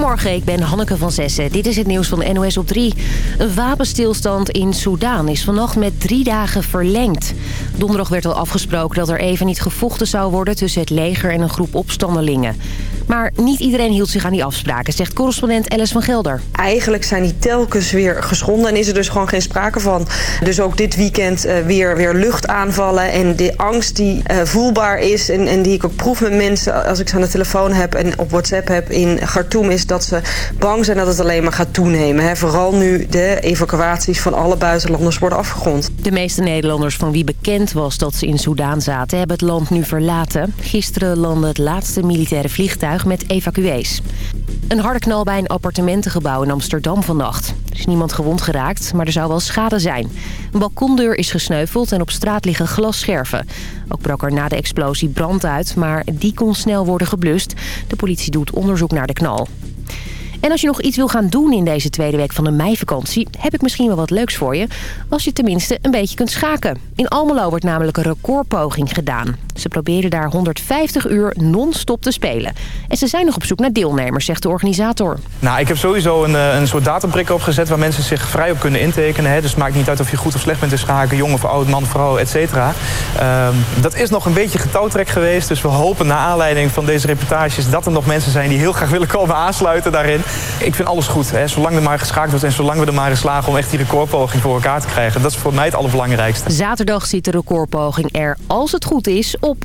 Goedemorgen, ik ben Hanneke van Zessen. Dit is het nieuws van NOS op 3. Een wapenstilstand in Soedan is vannacht met drie dagen verlengd. Donderdag werd al afgesproken dat er even niet gevochten zou worden... tussen het leger en een groep opstandelingen. Maar niet iedereen hield zich aan die afspraken, zegt correspondent Alice van Gelder. Eigenlijk zijn die telkens weer geschonden en is er dus gewoon geen sprake van. Dus ook dit weekend uh, weer, weer luchtaanvallen en de angst die uh, voelbaar is... En, en die ik ook proef met mensen als ik ze aan de telefoon heb en op WhatsApp heb in Khartoum... is dat ze bang zijn dat het alleen maar gaat toenemen. Hè. Vooral nu de evacuaties van alle buitenlanders worden afgerond. De meeste Nederlanders van wie bekend was dat ze in Soudaan zaten... hebben het land nu verlaten. Gisteren landde het laatste militaire vliegtuig met evacuees. Een harde knal bij een appartementengebouw in Amsterdam vannacht. Er is niemand gewond geraakt, maar er zou wel schade zijn. Een balkondeur is gesneuveld en op straat liggen glasscherven. Ook brak er na de explosie brand uit, maar die kon snel worden geblust. De politie doet onderzoek naar de knal. En als je nog iets wil gaan doen in deze tweede week van de meivakantie... heb ik misschien wel wat leuks voor je. Als je tenminste een beetje kunt schaken. In Almelo wordt namelijk een recordpoging gedaan. Ze proberen daar 150 uur non-stop te spelen. En ze zijn nog op zoek naar deelnemers, zegt de organisator. Nou, ik heb sowieso een, een soort datumprikker opgezet... waar mensen zich vrij op kunnen intekenen. Hè. Dus het maakt niet uit of je goed of slecht bent in schaken... jong of oud, man, vrouw, et cetera. Um, dat is nog een beetje getouwtrek geweest. Dus we hopen na aanleiding van deze reportages... dat er nog mensen zijn die heel graag willen komen aansluiten daarin. Ik vind alles goed. Hè. Zolang er maar geschaakt wordt en zolang we er maar in slagen... om echt die recordpoging voor elkaar te krijgen. Dat is voor mij het allerbelangrijkste. Zaterdag ziet de recordpoging er, als het goed is, op.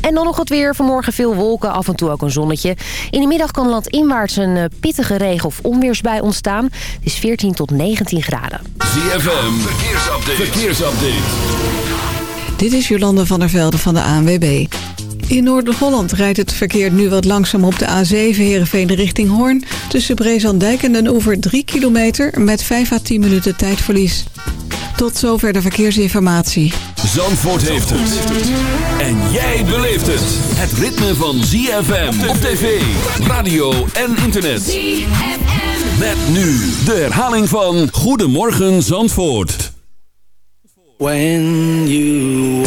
En dan nog het weer. Vanmorgen veel wolken, af en toe ook een zonnetje. In de middag kan landinwaarts een eh, pittige regen- of onweersbui ontstaan. Het is 14 tot 19 graden. ZFM, verkeersupdate. verkeersupdate. Dit is Jolande van der Velde van de ANWB. In Noord-Holland rijdt het verkeer nu wat langzaam op de A7 Heerenveen richting Hoorn. Tussen Brezandijk en Den Oever 3 kilometer met 5 à 10 minuten tijdverlies. Tot zover de verkeersinformatie. Zandvoort heeft het. En jij beleeft het. Het ritme van ZFM op tv, radio en internet. ZFM. Met nu de herhaling van Goedemorgen Zandvoort. When you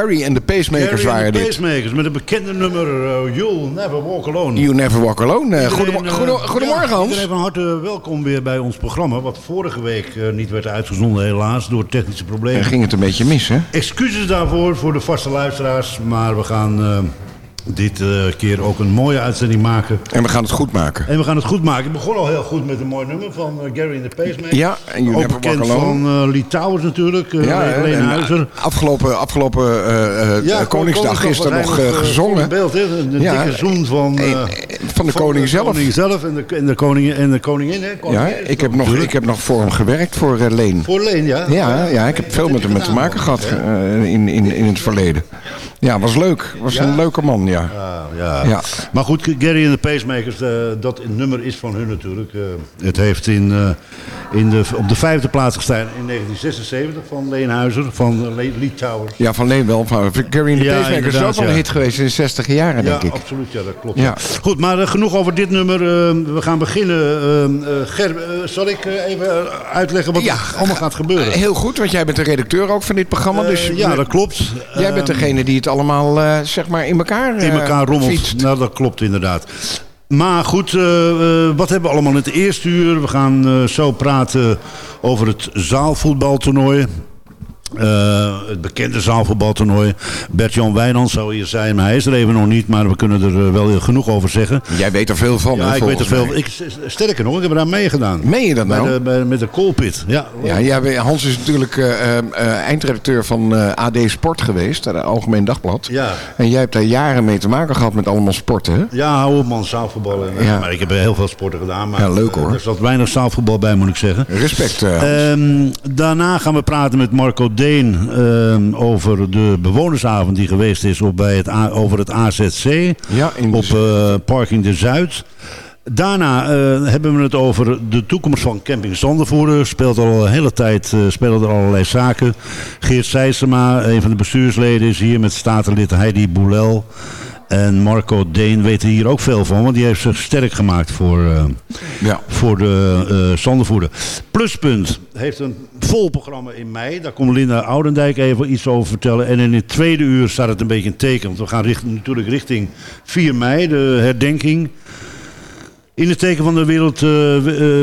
Gary en de Pacemakers Gary waren dit. Pacemakers met een bekende nummer uh, You'll Never Walk Alone. You Never Walk Alone. Eh, Iedereen, eh, goede- goedemorgen ja, Hans. Iedereen van harte welkom weer bij ons programma. Wat vorige week niet werd uitgezonden helaas door technische problemen. Er ging het een beetje mis, hè? Excuses daarvoor voor de vaste luisteraars. Maar we gaan dit eh, keer ook een mooie uitzending maken. En we gaan het goed maken. En we gaan het goed maken. Ik begon al heel goed met een mooi nummer van eh, Gary and the Pacemakers. Ja, en You Ook bekend van eh Lee Towers natuurlijk. Ja, en, Huizer. afgelopen, afgelopen Ja, Koningsdag is er nog gezongen. beeld, hè? Een Ja, dikke zoen van, van de koning zelf. koning zelf en de, en de, koningin, en de koningin. Hè? Ja, Koningin ik heb, nog, natuurlijk. ik heb nog voor hem gewerkt, voor Leen. Voor Leen, ja? Ja, ja, ik heb veel met hem te maken gehad eh, in, in, in het verleden. Ja, was leuk. Was Ja? een leuke man, ja. Ja, ja. Ja. Maar goed, Gary en de Pacemakers, eh, dat nummer is van hun natuurlijk. Eh, het heeft in, eh, in de, op de vijfde plaats gestaan in 1976 van Leen Huizer, van uh, Lee Towers. Ja, van Leen wel. Van Gary in the Ja, is ook een ja. hit geweest in de 60 jaren, Ja, denk ik. absoluut, ja, dat klopt. Ja. Ja. Goed, maar eh, genoeg over dit nummer. Eh, we gaan beginnen. Eh, Ger, eh, zal ik even uitleggen wat Ja. er allemaal gaat gebeuren? Heel goed, want jij bent de redacteur ook van dit programma. Dus ja, dat klopt. Jij bent Ehm, degene die het allemaal zeg maar in elkaar in elkaar rommelt. fietst. Nou, dat klopt inderdaad. Maar goed, eh, eh, wat hebben we allemaal in het eerste uur? We gaan eh, zo praten over het zaalvoetbaltoernooi. Eh, het bekende zaalvoetbaltoernooi. Bert-Jan Wijnand zou hier zijn, maar hij is er even nog niet. Maar we kunnen er eh, wel genoeg over zeggen. Jij weet er veel van, Ja, hè, ik weet er veel. Ik, sterker nog, ik heb eraan meegedaan. Meen je dat Bij nou? de, bij, met de Colpit. Ja, Ja, Hans is natuurlijk eh, eindredacteur van AD Sport geweest, het Algemeen Dagblad. Ja. En jij hebt daar jaren mee te maken gehad met allemaal sporten, hè? Ja, hou op man, zaalvoetbal. En, Ja. Maar ik heb heel veel sporten gedaan. Maar Ja, leuk, hoor. Er zat weinig zaalvoetbal bij, moet ik zeggen. Respect, eh, Hans. Ehm, daarna gaan we praten met Marco Deen ehm, over de bewonersavond die geweest is op bij het A- over het AZC. Ja, in op eh, Parking de Zuid. Daarna eh, hebben we het over de toekomst van Camping Zandervoerder. Speelt al een hele tijd eh, spelen er allerlei zaken. Geert Seijsema, een van de bestuursleden, is hier met statenlid Heidi Boulel. En Marco Deen weet er hier ook veel van, want die heeft zich sterk gemaakt voor, eh, ja. voor de Zandervoerder. Pluspunt heeft een vol programma in mei. Daar komt Linda Oudendijk even iets over vertellen. En in het tweede uur staat het een beetje een teken. Want we gaan richt- natuurlijk richting 4 mei, de herdenking. In het teken van de wereld, eh,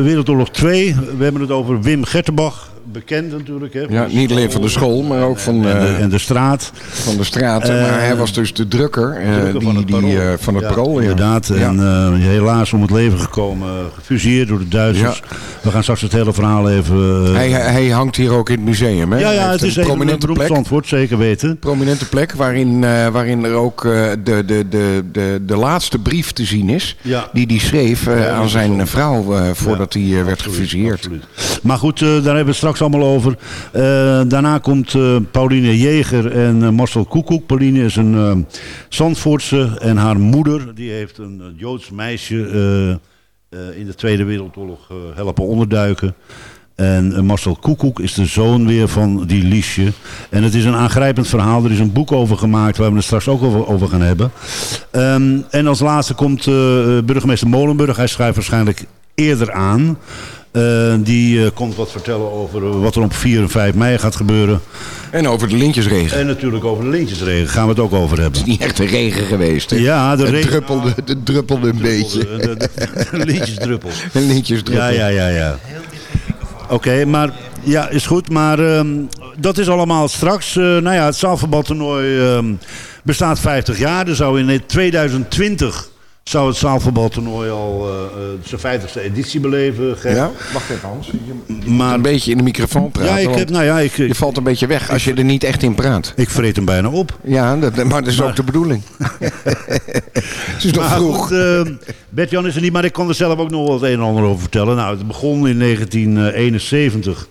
Wereldoorlog 2. We hebben het over Wim Gertenbach. Bekend natuurlijk. Hè, Ja, niet alleen van de school, maar ook van, en, de, eh, en de straat. van de straat. eh, maar hij was dus de drukker, eh, Drukker die, van het Parool. van het Ja, parool. Ja. Inderdaad. En helaas om het leven gekomen. Gefuseerd door de Duitsers. We gaan straks het hele verhaal even... Hij, hij hangt hier ook in het museum, hè? ja, ja, het is een prominente plek. antwoord, zeker weten. prominente plek waarin, waarin er ook de, de, de, de, de laatste brief te zien is. Ja. Die hij schreef aan zijn vrouw voordat hij werd gefuseerd. absoluut. Maar goed, daar hebben we het straks allemaal over. Eh, daarna komt eh, Pauline Jeger en eh, Marcel Koekoek. Pauline is een Zandvoortse en haar moeder die heeft een Joods meisje in de Tweede Wereldoorlog helpen onderduiken. En Marcel Koekoek is de zoon weer van die Liesje. En het is een aangrijpend verhaal. Er is een boek over gemaakt waar we het straks ook over, gaan hebben. Ehm, en als laatste komt burgemeester Molenburg. Hij schrijft waarschijnlijk eerder aan. Eh, die eh, komt wat vertellen over eh, wat er op 4 en 5 mei gaat gebeuren. En over de lintjesregen. En natuurlijk over de lintjesregen gaan we het ook over hebben. Niet echt een regen geweest. Hè? Ja, de het regen- druppelde, het druppelde een beetje. De, de, de, de lintjesdruppel. Een lintjesdruppel. Ja, ja, ja, ja. Oké, maar ja, is goed. Maar ehm, dat is allemaal straks. Eh, nou ja, het zaalvoetbaltoernooi ehm, bestaat 50 jaar. Er zou in 2020 zou het zaalvoetbaltoernooi al eh, eh, zijn 50ste editie beleven. Ja, wacht even Hans. Je Maar een beetje in de microfoon praten. ja, ik heb, nou ja, ik, Je valt een beetje weg als je er niet echt in praat. ik vreet hem bijna op. Ja, dat, maar dat is ook de bedoeling. het is nog vroeg. eh, Bert-Jan is er niet, maar ik kan er zelf ook nog wel het een en ander over vertellen. Nou, het begon in 1971.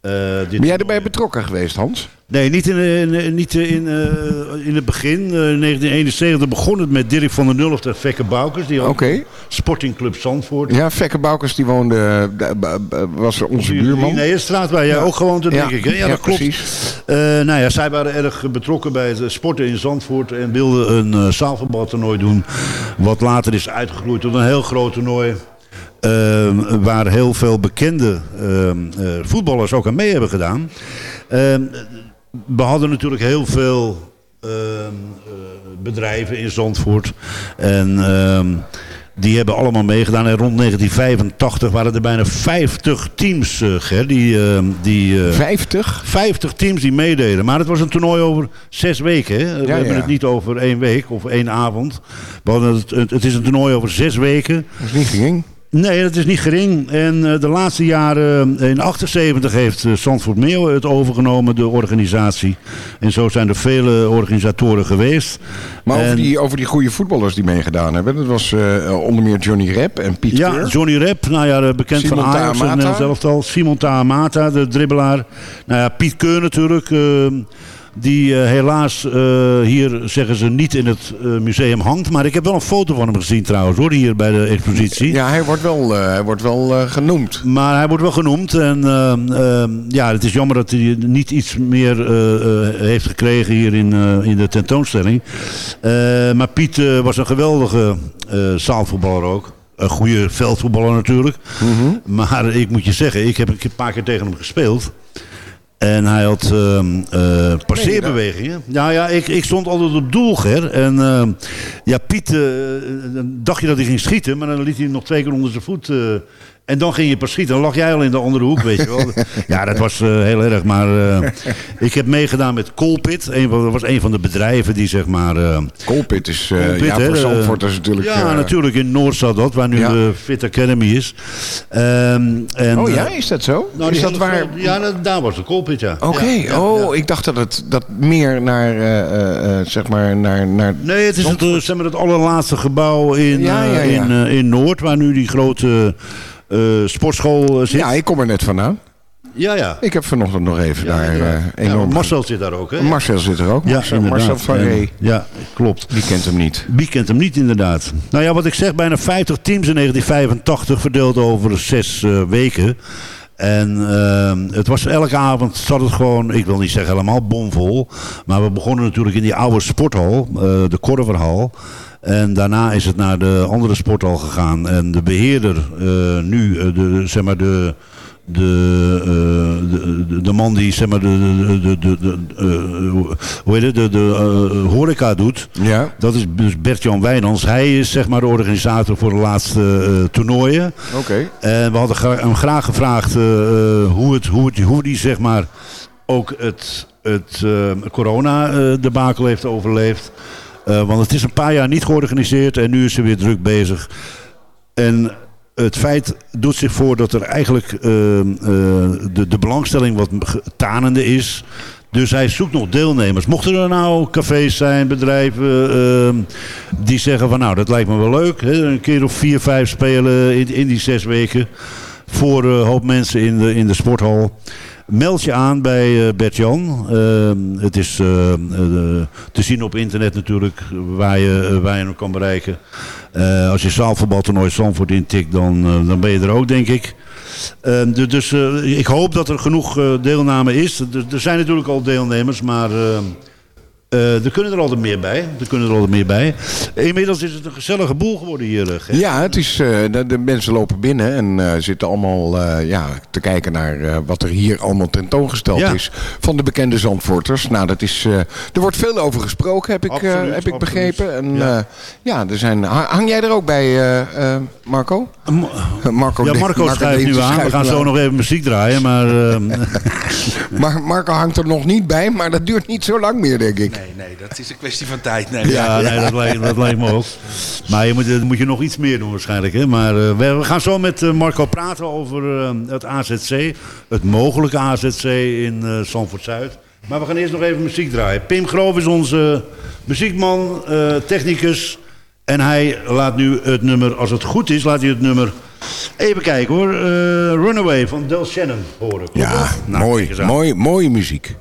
Eh, Ben jij erbij betrokken geweest, Hans? Nee, niet in, in, niet in, eh, in het begin. Eh, in 1971 begon het met Dirk van der Nulf en Vekke Boukers. Die had. Sporting Club Zandvoort. Ja, Vekke Boukers die woonde, eh, was onze buurman. Nee, de straat waar jij ook gewoond hebt, Ja. denk ik. Ja, Ja, dat klopt. precies. Eh, nou ja, zij waren erg betrokken bij het sporten in Zandvoort en wilden een uh, zaalvoetbaltoernooi doen. Wat later is uitgegroeid tot een heel groot toernooi. Eh, waar heel veel bekende eh, eh, voetballers ook aan mee hebben gedaan. Eh, we hadden natuurlijk heel veel ehm, eh, bedrijven in Zandvoort. En ehm, die hebben allemaal meegedaan. En rond 1985 waren er bijna 50 teams, eh, die... ehm, die eh, 50? 50 teams die meededen. Maar het was een toernooi over zes weken. Hè? We Ja, hebben ja. het niet over één week of één avond. Hadden het, het, het is een toernooi over zes weken. Dat is niet gering. Nee, dat is niet gering. En eh, de laatste jaren, eh, in 78 heeft uh, Zandvoort Meeuwen het overgenomen, de organisatie. En zo zijn er vele organisatoren geweest. Maar over die, over die goede voetballers die meegedaan hebben. Dat was eh, onder meer Johnny Rep en Piet Ja, Keur. Johnny Rep, nou ja, bekend Simon van Ajax en zelfs al. Simon Tahamata, de dribbelaar. Nou ja, Piet Keur natuurlijk. Die eh, helaas eh, hier, zeggen ze, niet in het eh, museum hangt. Maar ik heb wel een foto van hem gezien trouwens hoor, hier bij de expositie. Ja, hij wordt wel, hij wordt wel genoemd. Maar hij wordt wel genoemd. En ja, het is jammer dat hij niet iets meer heeft gekregen hier in, in de tentoonstelling. Maar Piet was een geweldige zaalvoetballer ook. Een goede veldvoetballer natuurlijk. Maar ik moet je zeggen, ik heb een paar keer tegen hem gespeeld. En hij had ehm eh, passeerbewegingen. Nou ja, ik, ik stond altijd op doel, Ger. En ehm, ja, Piet, eh, dan dacht je dat hij ging schieten, maar dan liet hij hem nog twee keer onder zijn voet. En dan ging je pas schieten. Dan lag jij al in de andere hoek, weet je wel. Ja, dat was eh, heel erg. Maar eh, ik heb meegedaan met Colpit. Een dat was een van de bedrijven die zeg maar... eh, Colpit is, Colpit, ja, voor Zandvoort is natuurlijk... Ja, natuurlijk. In Noord zat dat, waar nu Ja. de Fit Academy is. Ehm, en, Oh ja, is dat zo? nou, is dat waar? Ja, dat- daar was de Colpit, ja. Oké, ja, oh, ik dacht dat het dat meer naar, zeg maar, naar... naar Nee, het is het, zeg maar, het allerlaatste gebouw in. In, in Noord, waar nu die grote sportschool eh, zit. ja, ik kom er net vandaan. ja. ja. Ik heb vanochtend nog even Ja, daar inderdaad. eh, Ja, enorm... Marcel zit daar ook, hè? Marcel zit er ook. Ja, Marcel. Marcel Ree. Ja, klopt. Wie kent hem niet? Wie kent hem niet inderdaad? Nou ja, wat ik zeg, bijna 50 teams in 1985 verdeeld over zes eh, weken. En ehm, het was elke avond zat het gewoon, ik wil niet zeggen helemaal bomvol. Maar we begonnen natuurlijk in die oude sporthal, eh, de Korverhal. En daarna is het naar de andere sporthal gegaan. En de beheerder eh, nu, eh, de, zeg maar de, de, eh, de, de, de man die zeg maar de, de, de, de, hoe heet het, de, de horeca doet. Ja. Dat is dus Bert-Jan Wijnands. Hij is zeg maar de organisator voor de laatste toernooien. Oké. En we hadden hem graag gevraagd hoe, het, hoe, het, hoe die zeg maar ook het, het corona-debakel heeft overleefd. Eh, want het is een paar jaar niet georganiseerd en nu is ze weer druk bezig. En het feit doet zich voor dat er eigenlijk eh, eh, de, de belangstelling wat tanende is. Dus hij zoekt nog deelnemers. Mochten er nou cafés zijn, bedrijven eh, die zeggen van nou dat lijkt me wel leuk. Hè, een keer of vier, vijf spelen in, in die zes weken. Voor een hoop mensen in de, in de sporthal. Meld je aan bij eh, Bert-Jan. Eh, het is eh, eh, te zien op internet natuurlijk waar je, eh, waar je hem kan bereiken. Eh, als je zaalvoetbaltoernooi Zandvoort intikt, dan, eh, dan ben je er ook, denk ik. Eh, du- dus eh, ik hoop dat er genoeg eh, deelname is. Er, er zijn natuurlijk al deelnemers, maar eh, eh, er kunnen er altijd meer bij. Er kunnen er altijd meer bij. Inmiddels is het een gezellige boel geworden hier. eh, Ger. Ja, het is, eh, de, de mensen lopen binnen en eh, zitten allemaal eh, ja, te kijken naar eh, wat er hier allemaal tentoongesteld Ja. is. Van de bekende Zandvoorters. Nou, dat is, eh, er wordt veel over gesproken, heb ik, eh, Absoluut, heb ik begrepen. En, Ja. ja. er zijn, ha- hang jij er ook bij, eh, eh, Marco? Marco Ja, de- Marco schuift nu aan. We gaan zo aan. nog even muziek draaien. Maar eh, Maar Marco hangt er nog niet bij, maar dat duurt niet zo lang meer, denk ik. Nee, nee, dat is een kwestie van tijd. Nee, ja, nee, dat, lijkt, dat lijkt me ook. Maar je moet, moet je nog iets meer doen waarschijnlijk. Hè? Maar eh, we, we gaan zo met eh, Marco praten over eh, het AZC. Het mogelijke AZC in eh Zandvoort Zuid. Maar we gaan eerst nog even muziek draaien. Pim Groof is onze muziekman, eh, technicus. En hij laat nu het nummer, als het goed is, laat hij het nummer... Even kijken hoor. eh, Runaway van Del Shannon horen. Ja? Nou, mooi, mooi, mooie muziek.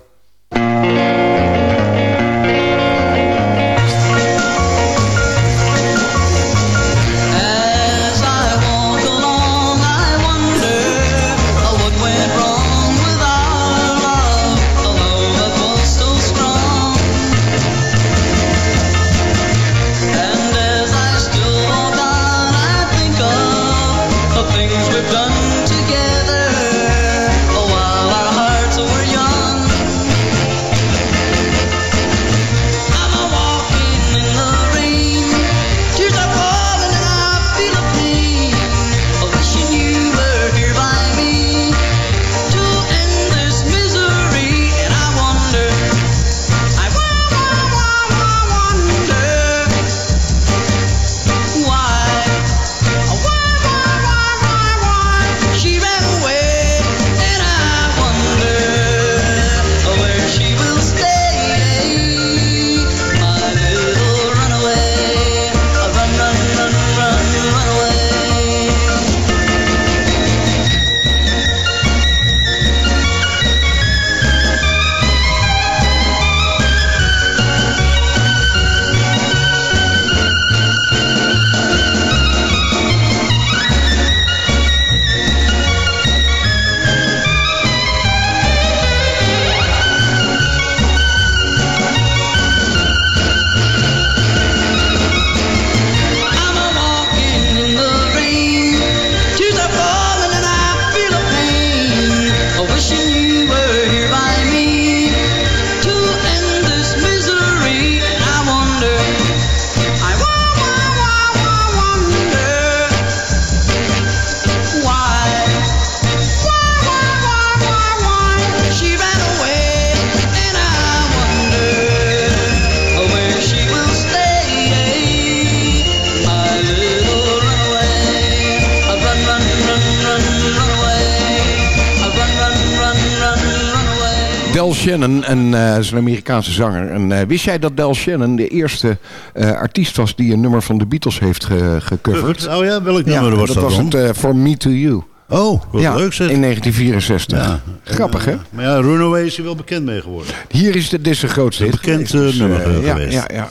Shannon, en, eh, is een Amerikaanse zanger. En, eh, wist jij dat Del Shannon de eerste eh, artiest was die een nummer van de Beatles heeft ge gecoverd? Oh ja, welk nummer was dat? dat was dan? het For Me To You. Oh, wat ja, leuk zeg. in 1964. Ja. Grappig hè? Maar ja, Runaway is er wel bekend mee geworden. Hier is de, dit is de grootste hit Bekend nummer ja, geweest. Ja, ja.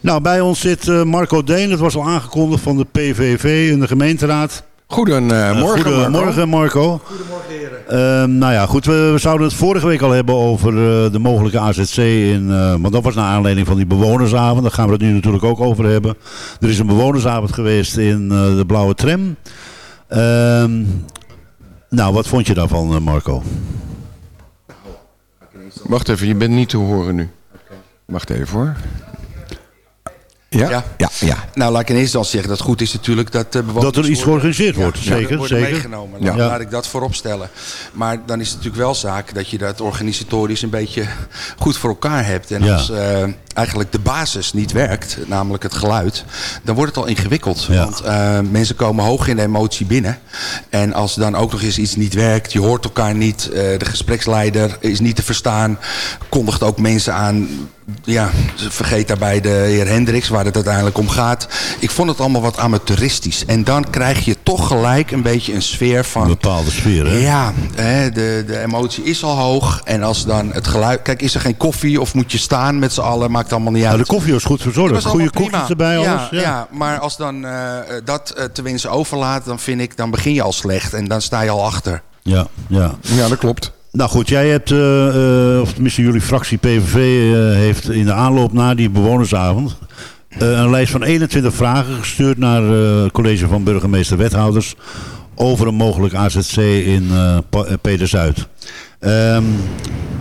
Nou, bij ons zit Marco Deen. Het was al aangekondigd van de PVV in de gemeenteraad. Goedemorgen, Marco. Goedemorgen, Marco. Goedemorgen, heren. nou ja, goed. We, we zouden het vorige week al hebben over eh, de mogelijke AZC. In, eh, want dat was naar aanleiding van die bewonersavond. Daar gaan we het nu natuurlijk ook over hebben. Er is een bewonersavond geweest in eh, de Blauwe Tram. Ehm, nou, wat vond je daarvan, eh, Marco? Wacht even, je bent niet te horen nu. Wacht even hoor. Ja? Ja. Ja, ja. Nou, laat ik in eerste instantie zeggen dat het goed is natuurlijk dat eh, bewoners Dat er iets worden- georganiseerd wordt, Ja, zeker, worden zeker. meegenomen. Ja. Laat, Ja. laat ik dat voorop stellen. Maar dan is het natuurlijk wel zaak dat je dat organisatorisch een beetje goed voor elkaar hebt. En Ja. als eh, eigenlijk de basis niet werkt, namelijk het geluid, dan wordt het al ingewikkeld. Ja. Want eh, mensen komen hoog in de emotie binnen. En als dan ook nog eens iets niet werkt, je hoort elkaar niet, eh, de gespreksleider is niet te verstaan, kondigt ook mensen aan ja, vergeet daarbij de heer Hendricks, waar het uiteindelijk om gaat. Ik vond het allemaal wat amateuristisch. En dan krijg je toch gelijk een beetje een sfeer van... Een bepaalde sfeer, hè? Ja, hè, de, de emotie is al hoog. En als dan het geluid... Kijk, is er geen koffie of moet je staan met z'n allen? Maakt allemaal niet uit. Nou, de koffie was goed verzorgd. was Goede koekjes erbij, ja, alles. Ja. maar als dan eh, dat eh, te overlaat, dan vind ik, dan begin je al slecht. En dan sta je al achter. ja, ja. Ja, dat klopt. Nou goed, jij hebt, eh, eh, of tenminste jullie fractie PVV eh, heeft in de aanloop naar die bewonersavond een lijst van 21 vragen gestuurd naar het college van burgemeester-wethouders over een mogelijk AZC in Peder-Zuid. Ehm,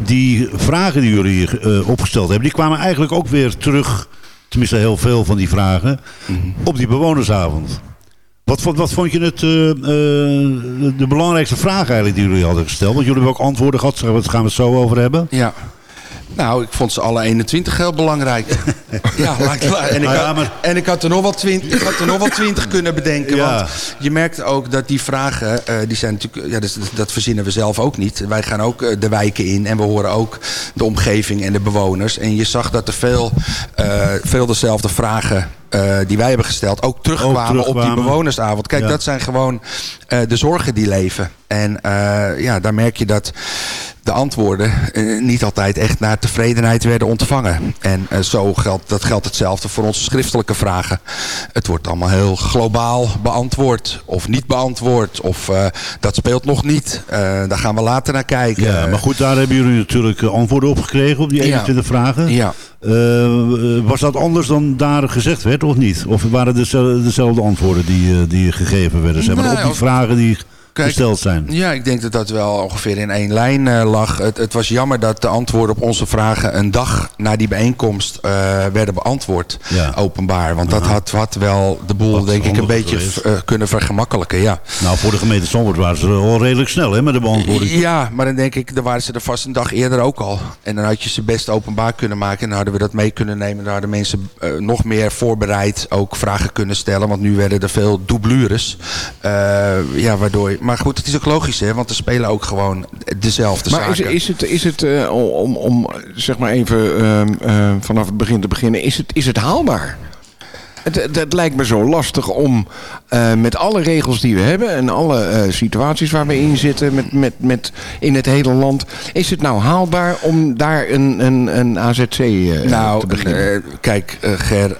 die vragen die jullie opgesteld hebben, die kwamen eigenlijk ook weer terug, tenminste heel veel van die vragen, op die bewonersavond. Wat, vond- wat vond je het, eh, eh, de, belangrijkste vraag eigenlijk die jullie hadden gesteld? Want jullie hebben ook antwoorden gehad, daar gaan we het zo over hebben. Ja. Nou, ik vond ze alle 21 heel belangrijk. ja, en, ik Nou had, maar- en ik had er nog wel 20, ik had er nog wel 20 kunnen bedenken. Ja. Want je merkt ook dat die vragen, eh, die zijn natuurlijk, ja, dat, dat verzinnen we zelf ook niet. Wij gaan ook de wijken in en we horen ook de omgeving en de bewoners. En je zag dat er veel, veel dezelfde vragen eh, die wij hebben gesteld ook terugkwamen, op die bewonersavond. Kijk, Ja. dat zijn gewoon eh, de zorgen die leven. En eh, ja, daar merk je dat de antwoorden niet altijd echt naar tevredenheid werden ontvangen. En zo geldt, dat geldt hetzelfde voor onze schriftelijke vragen. Het wordt allemaal heel globaal beantwoord of niet beantwoord. Of dat speelt nog niet. Daar gaan we later naar kijken. Ja, maar goed, daar hebben jullie natuurlijk antwoorden op gekregen op die Ja. 21 vragen. Ja. Eh, was dat anders dan daar gezegd werd of niet? Of waren het dezelfde, antwoorden die, eh, die gegeven werden? Zeg maar, Nee, op die vragen die Kijk, gesteld zijn. Ja, ik denk dat dat wel ongeveer in één lijn eh, lag. Het, het was jammer dat de antwoorden op onze vragen een dag na die bijeenkomst eh, werden beantwoord. Ja. Openbaar. Want dat had, had wel de boel Wat denk ik een beetje eh, kunnen vergemakkelijken. Ja. Nou, voor de gemeente Zandvoort waren ze al redelijk snel hè, met de beantwoording. ja, maar dan denk ik, dan waren ze er vast een dag eerder ook al. En dan had je ze best openbaar kunnen maken. En dan hadden we dat mee kunnen nemen. Dan hadden mensen nog meer voorbereid ook vragen kunnen stellen. Want nu werden er veel doublures. Ja, waardoor... Maar goed, het is ook logisch hè. Want er spelen ook gewoon dezelfde Maar is, zaken. is het, is het eh, om, om zeg maar even ehm, ehm, vanaf het begin te beginnen, is het, is het haalbaar? Het, het, lijkt me zo lastig om eh, met alle regels die we hebben en alle eh, situaties waar we in zitten met, met, met in het hele land. Is het nou haalbaar om daar een, een, een AZC eh, nou, te beginnen? eh, kijk Ger,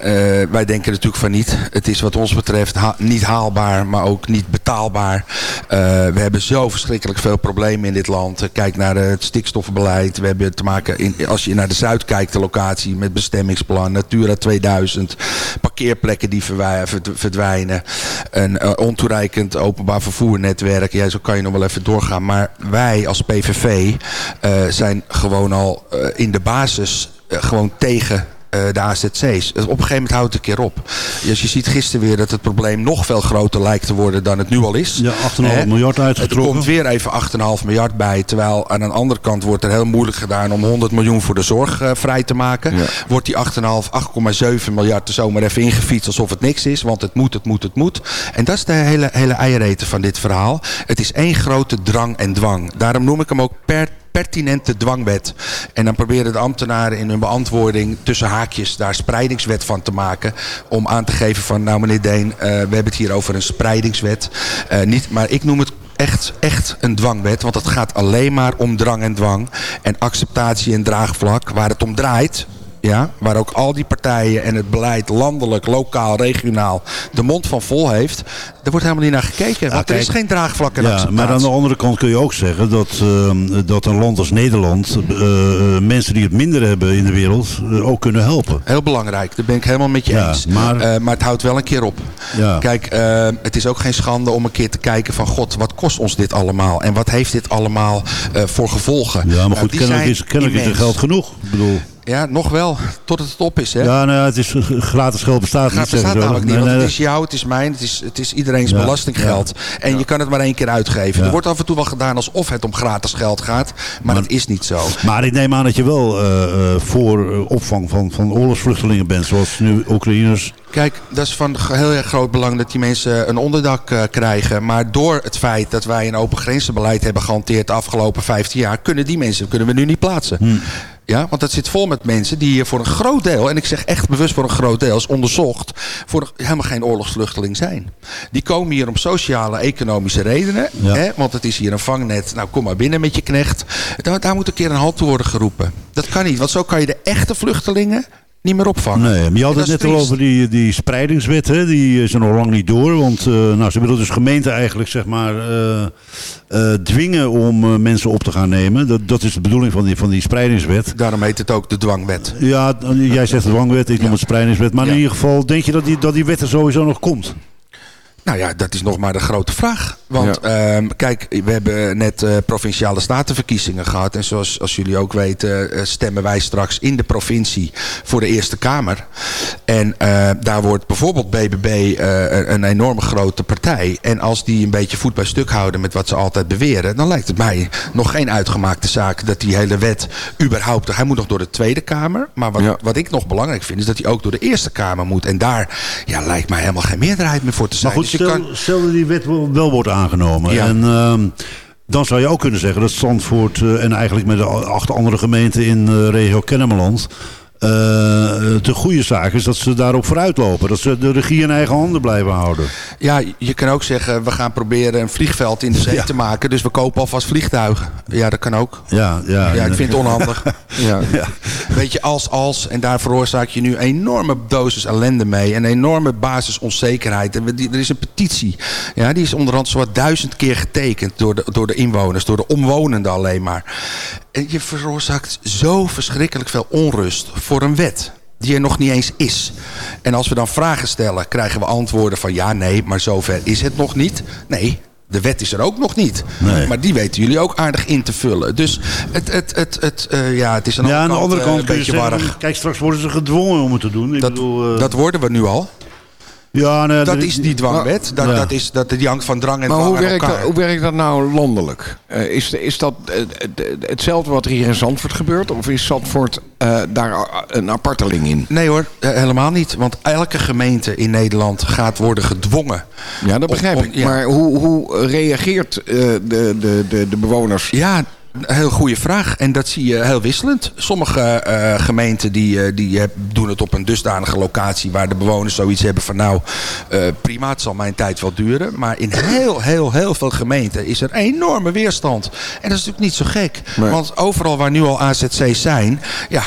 wij denken natuurlijk van niet. Het is wat ons betreft ha- niet haalbaar, maar ook niet betaalbaar. We hebben zo verschrikkelijk veel problemen in dit land. Kijk naar het stikstofbeleid. We hebben te maken, in, als je naar de Zuid kijkt, de locatie met bestemmingsplan, Natura 2000, parkeerplekken die verdwijnen, een eh, ontoereikend openbaar vervoernetwerk. Ja, zo kan je nog wel even doorgaan. Maar wij als PVV eh, zijn gewoon al eh, in de basis gewoon tegen de AZC's. Op een gegeven moment houdt het een keer op. Dus je ziet gisteren weer dat het probleem nog veel groter lijkt te worden dan het nu al is. Ja, 8,5 Hè? miljard Er uitgetrokken. komt weer even 8,5 miljard bij. Terwijl aan de andere kant wordt er heel moeilijk gedaan om 100 miljoen voor de zorg eh, vrij te maken. Ja. Wordt die 8,5, 8,7 miljard er zomaar even ingefietst alsof het niks is. Want het moet, het moet, het moet. En dat is de hele, hele eiereten van dit verhaal. Het is één grote drang en dwang. Daarom noem ik hem ook per pertinente dwangwet. En dan proberen de ambtenaren in hun beantwoording tussen haakjes daar spreidingswet van te maken. Om aan te geven van, nou meneer Deen, eh, we hebben het hier over een spreidingswet. Eh, niet, maar ik noem het echt, echt een dwangwet. Want het gaat alleen maar om drang en dwang. En acceptatie en draagvlak. Waar het om draait, ja, waar ook al die partijen en het beleid landelijk, lokaal, regionaal de mond van vol heeft. Daar wordt helemaal niet naar gekeken. want er is geen draagvlak en Ja, acceptatie. maar aan de andere kant kun je ook zeggen dat, eh, dat een land als Nederland eh, eh, mensen die het minder hebben in de wereld eh, ook kunnen helpen. Heel belangrijk, daar ben ik helemaal met je Ja, eens. maar- maar het houdt wel een keer op. Ja. Kijk, het is ook geen schande om een keer te kijken van... God, wat kost ons dit allemaal? En wat heeft dit allemaal voor gevolgen? Ja, maar goed, die kennelijk zijn is, kennelijk is er geld genoeg. Ik bedoel, Ja, nog wel. Tot het op is, hè? ja, nou ja, het is eh, gratis geld bestaat Het niet. bestaat namelijk niet, want het is jou, het is mijn, het is, het is iedereen's Ja, belastinggeld. En je kan het maar één keer uitgeven. Er wordt af en toe wel gedaan alsof het om gratis geld gaat, maar, dat is niet zo. Maar ik neem aan dat je wel eh, eh, voor opvang van, van oorlogsvluchtelingen bent, zoals nu Oekraïners. Kijk, dat is van heel erg groot belang dat die mensen een onderdak krijgen. Maar door het feit dat wij een open grenzenbeleid hebben gehanteerd de afgelopen 15 jaar, kunnen die mensen kunnen we nu niet plaatsen. Hm. Ja, want dat zit vol met mensen die hier voor een groot deel, en ik zeg echt bewust voor een groot deel, is onderzocht, voor helemaal geen oorlogsvluchteling zijn. Die komen hier om sociale, economische redenen. Ja. Hè, want het is hier een vangnet. Nou, kom maar binnen met je knecht. Daar, daar moet een keer een halt toe worden geroepen. Dat kan niet, want zo kan je de echte vluchtelingen niet meer opvangen. Nee, maar je had het net is al over die, die spreidingswet. Hè? Die is er nog lang niet door. Want eh, nou, ze willen dus gemeenten eigenlijk zeg maar, eh, eh, dwingen om eh, mensen op te gaan nemen. Dat, dat is de bedoeling van die, van die spreidingswet. Daarom heet het ook de dwangwet. Ja, jij zegt de dwangwet, ik noem het spreidingswet. Maar in ieder geval, denk je dat die, dat die wet er sowieso nog komt? Nou ja, dat is nog maar de grote vraag. Want ehm, kijk, we hebben net eh, provinciale statenverkiezingen gehad. En zoals als jullie ook weten, eh, stemmen wij straks in de provincie voor de Eerste Kamer. En eh, daar wordt bijvoorbeeld BBB eh, een- een enorme grote partij. En als die een beetje voet bij stuk houden met wat ze altijd beweren, dan lijkt het mij nog geen uitgemaakte zaak dat die hele wet überhaupt. Hij moet nog door de Tweede Kamer. Maar wat, Ja. wat ik nog belangrijk vind, is dat hij ook door de Eerste Kamer moet. En daar ja, lijkt mij helemaal geen meerderheid meer voor te zijn. Je stel, kan- stel dat die wet wel, wel wordt aangenomen. Ja. En ehm, dan zou je ook kunnen zeggen dat Zandvoort eh, en eigenlijk met de acht andere gemeenten in eh, regio Kennemerland... eh, de goede zaak is dat ze daarop vooruitlopen. Dat ze de regie in eigen handen blijven houden. Ja, je kan ook zeggen, we gaan proberen een vliegveld in de zee Ja. te maken. Dus we kopen alvast vliegtuigen. Ja, dat kan ook. Ja, ja, Ja, ik vind het onhandig. Ja. Weet je, als, als. En daar veroorzaak je nu enorme dosis ellende mee. Een enorme basisonzekerheid. En er is een petitie. Ja, die is onderhand zowat duizend keer getekend door de, door de inwoners. Door de omwonenden alleen maar. En je veroorzaakt zo verschrikkelijk veel onrust voor een wet. Die er nog niet eens is. En als we dan vragen stellen, krijgen we antwoorden van ja, nee, maar zover is het nog niet. Nee, de wet is er ook nog niet. Nee. Maar die weten jullie ook aardig in te vullen. Dus het, het, het, het, eh, ja, het is aan de Ja, aan de andere kant, eh, een je beetje warrig. kijk, straks worden ze gedwongen om het te doen. Ik Dat, bedoel, eh, dat worden we nu al. Ja, nou, Dat is die dwangwet. Dat, Ja. dat, is, dat die hangt van drang en Maar dwang hoe werkt, dat, hoe werkt dat nou landelijk? Eh, is, is dat eh, hetzelfde wat er hier in Zandvoort gebeurt? Of is Zandvoort eh, daar een aparteling in? Nee hoor, helemaal niet. Want elke gemeente in Nederland gaat worden gedwongen. Ja, dat begrijp om- ik. ja. Maar hoe, hoe reageert eh, de, de, de, de bewoners? Ja, een heel goede vraag. En dat zie je heel wisselend. Sommige eh, gemeenten die, eh, die doen het op een dusdanige locatie... waar de bewoners zoiets hebben van... nou, eh, prima, het zal mijn tijd wel duren. Maar in heel, heel, heel veel gemeenten is er enorme weerstand. En dat is natuurlijk niet zo gek. Nee. Want overal waar nu al AZC's zijn... ja,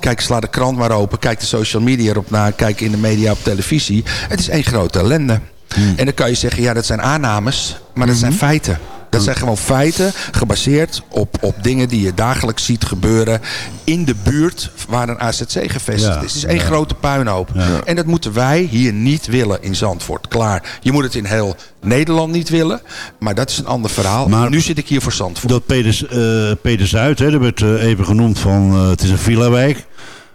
kijk, sla de krant maar open. Kijk de social media erop na. Kijk in de media op televisie. Het is één grote ellende. En dan kan je zeggen, ja, dat zijn aannames. Maar dat zijn feiten. Dat zijn gewoon feiten gebaseerd op, op dingen die je dagelijks ziet gebeuren in de buurt waar een AZC gevestigd Ja, is. Het is één ja. grote puinhoop. Ja. En dat moeten wij hier niet willen in Zandvoort. Klaar. Je moet het in heel Nederland niet willen. Maar dat is een ander verhaal. Maar- nu zit ik hier voor Zandvoort. Dat Peter, eh, Peter Zuid, hè, dat werd eh, even genoemd van, eh, het is een villa-wijk.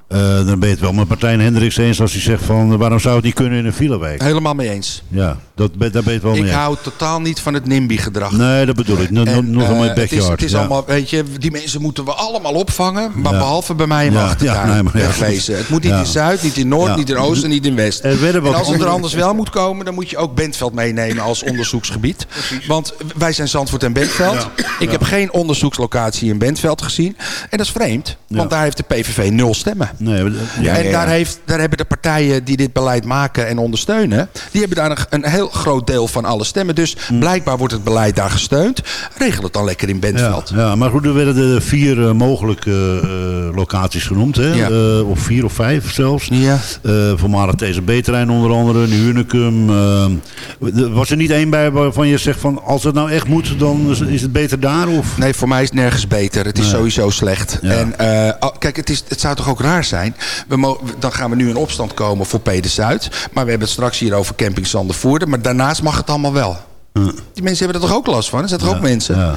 Eh, dan ben je het wel met Martijn Hendricks eens als hij zegt van eh, waarom zou het niet kunnen in een filewijk? Helemaal mee eens. Ja, dat, daar ben je het wel Ik mee eens. hou totaal niet van het NIMBY-gedrag. Nee, dat bedoel ik. Nog En, eh, mijn het is, backyard. het is ja. allemaal, weet je, die mensen moeten we allemaal opvangen. Maar Ja. behalve bij mij in mijn Ja, achtertuin. nee, maar wegwezen. Het moet niet in Zuid, niet in Noord, niet in Oosten, niet in West. En als het er anders wel moet komen, dan moet je ook Bentveld meenemen als onderzoeksgebied. Want wij zijn Zandvoort en Bentveld. Ik heb geen onderzoekslocatie in Bentveld gezien. En dat is vreemd, want daar heeft de PVV nul stemmen. Nee, ja, en ja, Daar, heeft, daar hebben de partijen die dit beleid maken en ondersteunen... die hebben daar een, een heel groot deel van alle stemmen. Dus Hm. blijkbaar wordt het beleid daar gesteund. Regel het dan lekker in Bentveld. Ja, ja, maar goed, er werden er vier eh, mogelijke eh, locaties genoemd. Hè? Ja. Eh, of vier of vijf zelfs. Ja. Eh voormalig TZB-terrein onder andere, eh, er was er niet één bij waarvan je zegt van als het nou echt moet, dan is- het beter daar? Of? Nee, voor mij is het nergens beter. Het is Nee. sowieso slecht. Ja. En eh, oh, kijk, het, is, het zou toch ook raar zijn. We dan gaan we nu in opstand komen voor Pede Zuid. Maar we hebben het straks hier over camping Zandervoerder. Maar daarnaast mag het allemaal wel. Die mensen hebben er toch ook last van? Er zijn toch ook mensen? Ja.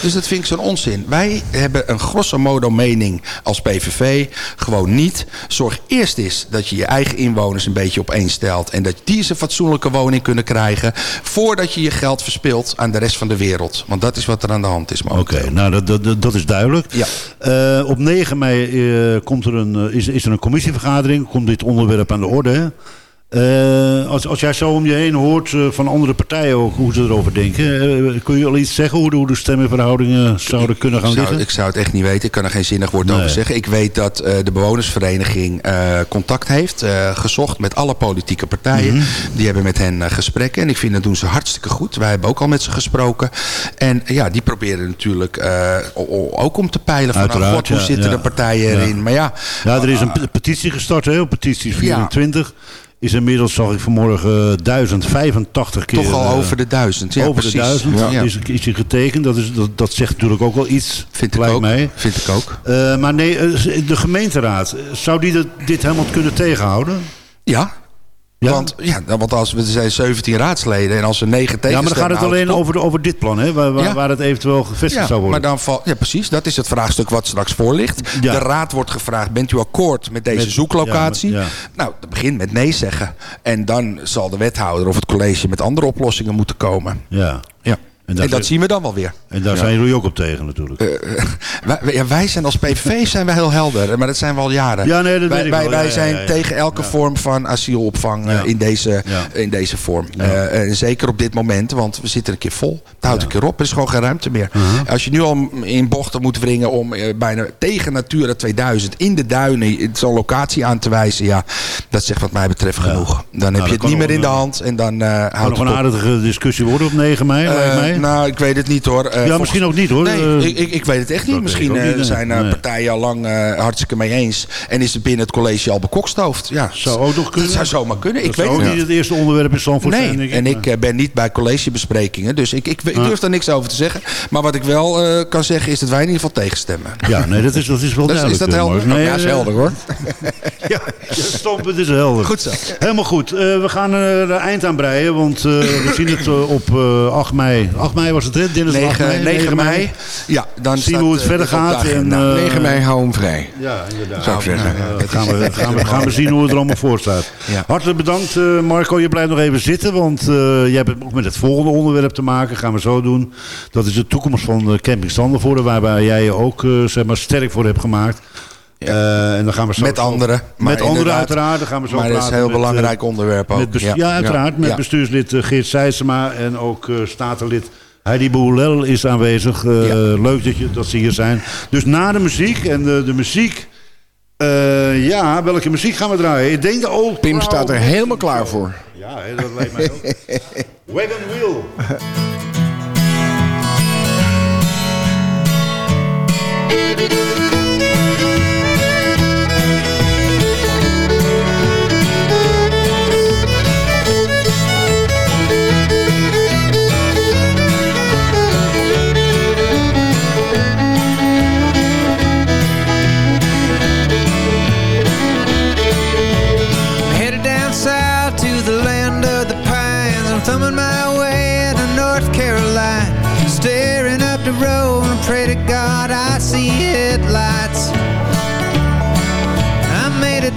Dus dat vind ik zo'n onzin. Wij hebben een grosso modo mening als PVV. Gewoon niet. Zorg eerst eens dat je je eigen inwoners een beetje op één stelt. En dat die eens een fatsoenlijke woning kunnen krijgen. Voordat je je geld verspilt aan de rest van de wereld. Want dat is wat er aan de hand is Oké, nou dat, dat, dat is duidelijk. Ja. Eh, op 9 mei eh, komt er een, eh, is, is er een commissievergadering. Komt dit onderwerp aan de orde. hè? Eh, als, als jij zo om je heen hoort eh, van andere partijen ook hoe ze erover denken. eh, kun je al iets zeggen hoe de, hoe de stemmenverhoudingen zouden kunnen gaan zou, liggen? ik zou het echt niet weten. Ik kan er geen zinnig woord Nee. over zeggen. Ik weet dat de bewonersvereniging contact heeft gezocht met alle politieke partijen. Mhm. Die hebben met hen gesprekken. En ik vind dat doen ze hartstikke goed. Wij hebben ook al met ze gesproken. En ja, die proberen natuurlijk ook om te peilen van... Uiteraard, God, hoe ja, zitten ja. de partijen Ja. erin? Maar ja, Ja, er is een pe- petitie gestart, op petitie Ja. 24. Is inmiddels, zag ik vanmorgen, 1085 keer... toch al eh, over de duizend. Ja, over precies. de duizend Ja. is, is hij getekend. Dat, is, dat, dat zegt natuurlijk ook wel iets, Vind ik ook. mij. Vind ik ook. Eh, maar nee, eh, de gemeenteraad, eh, zou die dat, dit helemaal kunnen tegenhouden? Ja. Ja? Want, ja, want als we zijn 17 raadsleden en als er 9 tegen ja, maar dan gaat het alleen over, de- over dit plan, hè, waar, waar, Ja. waar het eventueel gevestigd Ja, zou worden. maar dan valt, ja, precies. Dat is het vraagstuk wat straks voor ligt. De raad wordt gevraagd, bent u akkoord met deze Met- zoeklocatie? maar-. Nou, dat begint met nee zeggen. En dan zal de wethouder of het college met andere oplossingen moeten komen. Ja. En dat zijn- zien we dan wel weer. En daar zijn jullie ook op tegen natuurlijk. Eh, wij, wij- ja, wij zijn als PVV zijn wij heel helder, maar dat zijn we al jaren. Ja, nee, dat wij weet ik wij, wel. wij Ja, ja, zijn ja, ja. tegen elke Ja. vorm van asielopvang eh, in, deze, Ja. in deze vorm. Ja. Eh, en zeker op dit moment, want we zitten een keer vol. Het houdt een keer op, er is gewoon geen ruimte meer. Uh-huh. Als je nu al in bochten moet wringen om eh, bijna tegen Natura 2000 in de duinen zo'n locatie aan te wijzen, ja, dat zegt wat mij betreft genoeg. Dan heb dat je het niet nog meer in de een- hand en dan eh Kan houdt nog het een op. aardige discussie worden op 9 mei, lijkt Eh, mij. Nou, ik weet het niet hoor. Eh, volgens- misschien ook niet, hoor. Nee, Eh, ik, ik, ik weet het echt niet. dat Misschien eh, niet, nee. zijn Nee. partijen al lang hartstikke mee eens. En is het binnen het college al bekokstoofd. Ja, Zou ook nog kunnen. Dat zou zomaar kunnen. dat Ik weet zou het ook niet. niet het eerste onderwerp in zijn, Nee, en ik ben niet bij collegebesprekingen. Dus ik, ik, ik durf daar niks over te zeggen. Maar wat ik wel kan zeggen is dat wij in ieder geval tegenstemmen. Ja, nee, dat is, dat is wel Dus is dat helder? Mark. Nee, ja, is helder hoor. Ja, standpunt is helder. Goed zo. Helemaal goed. We gaan er eind aan breien, want we zien het op eh, 8 mei. 8 mei was het, hè? Dinsdag 8 mei. 9, 9 mei. Ja, dan Zien we hoe het eh, verder gaat. En, agenda. eh, 9 mei, hou hem vrij. Ja, inderdaad. Zou ik zeggen. Nou, gaan, we, gaan, we, gaan we zien hoe het er allemaal voor staat. Ja. Hartelijk bedankt eh, Marco, je blijft nog even zitten, want eh je hebt ook met het volgende onderwerp te maken. Gaan we zo doen. Dat is de toekomst van de camping Standervoorde, waarbij jij je ook eh, zeg maar sterk voor hebt gemaakt. Eh, en dan gaan we zo Met anderen. Met anderen uiteraard. Dan gaan we zo Maar dat is een heel met, eh, belangrijk onderwerp ook. Ja, uiteraard. Met Ja. bestuurslid eh, Geert Sijsema en ook eh statenlid Heidi Boulel is aanwezig. Eh, Ja. Leuk dat, je, dat ze hier zijn. Dus na de muziek en de, de muziek... eh, ja, welke muziek gaan we draaien? Ik denk de Old Pim staat er helemaal klaar voor. Ja, hè, dat lijkt mij ook. Wagon Wheel.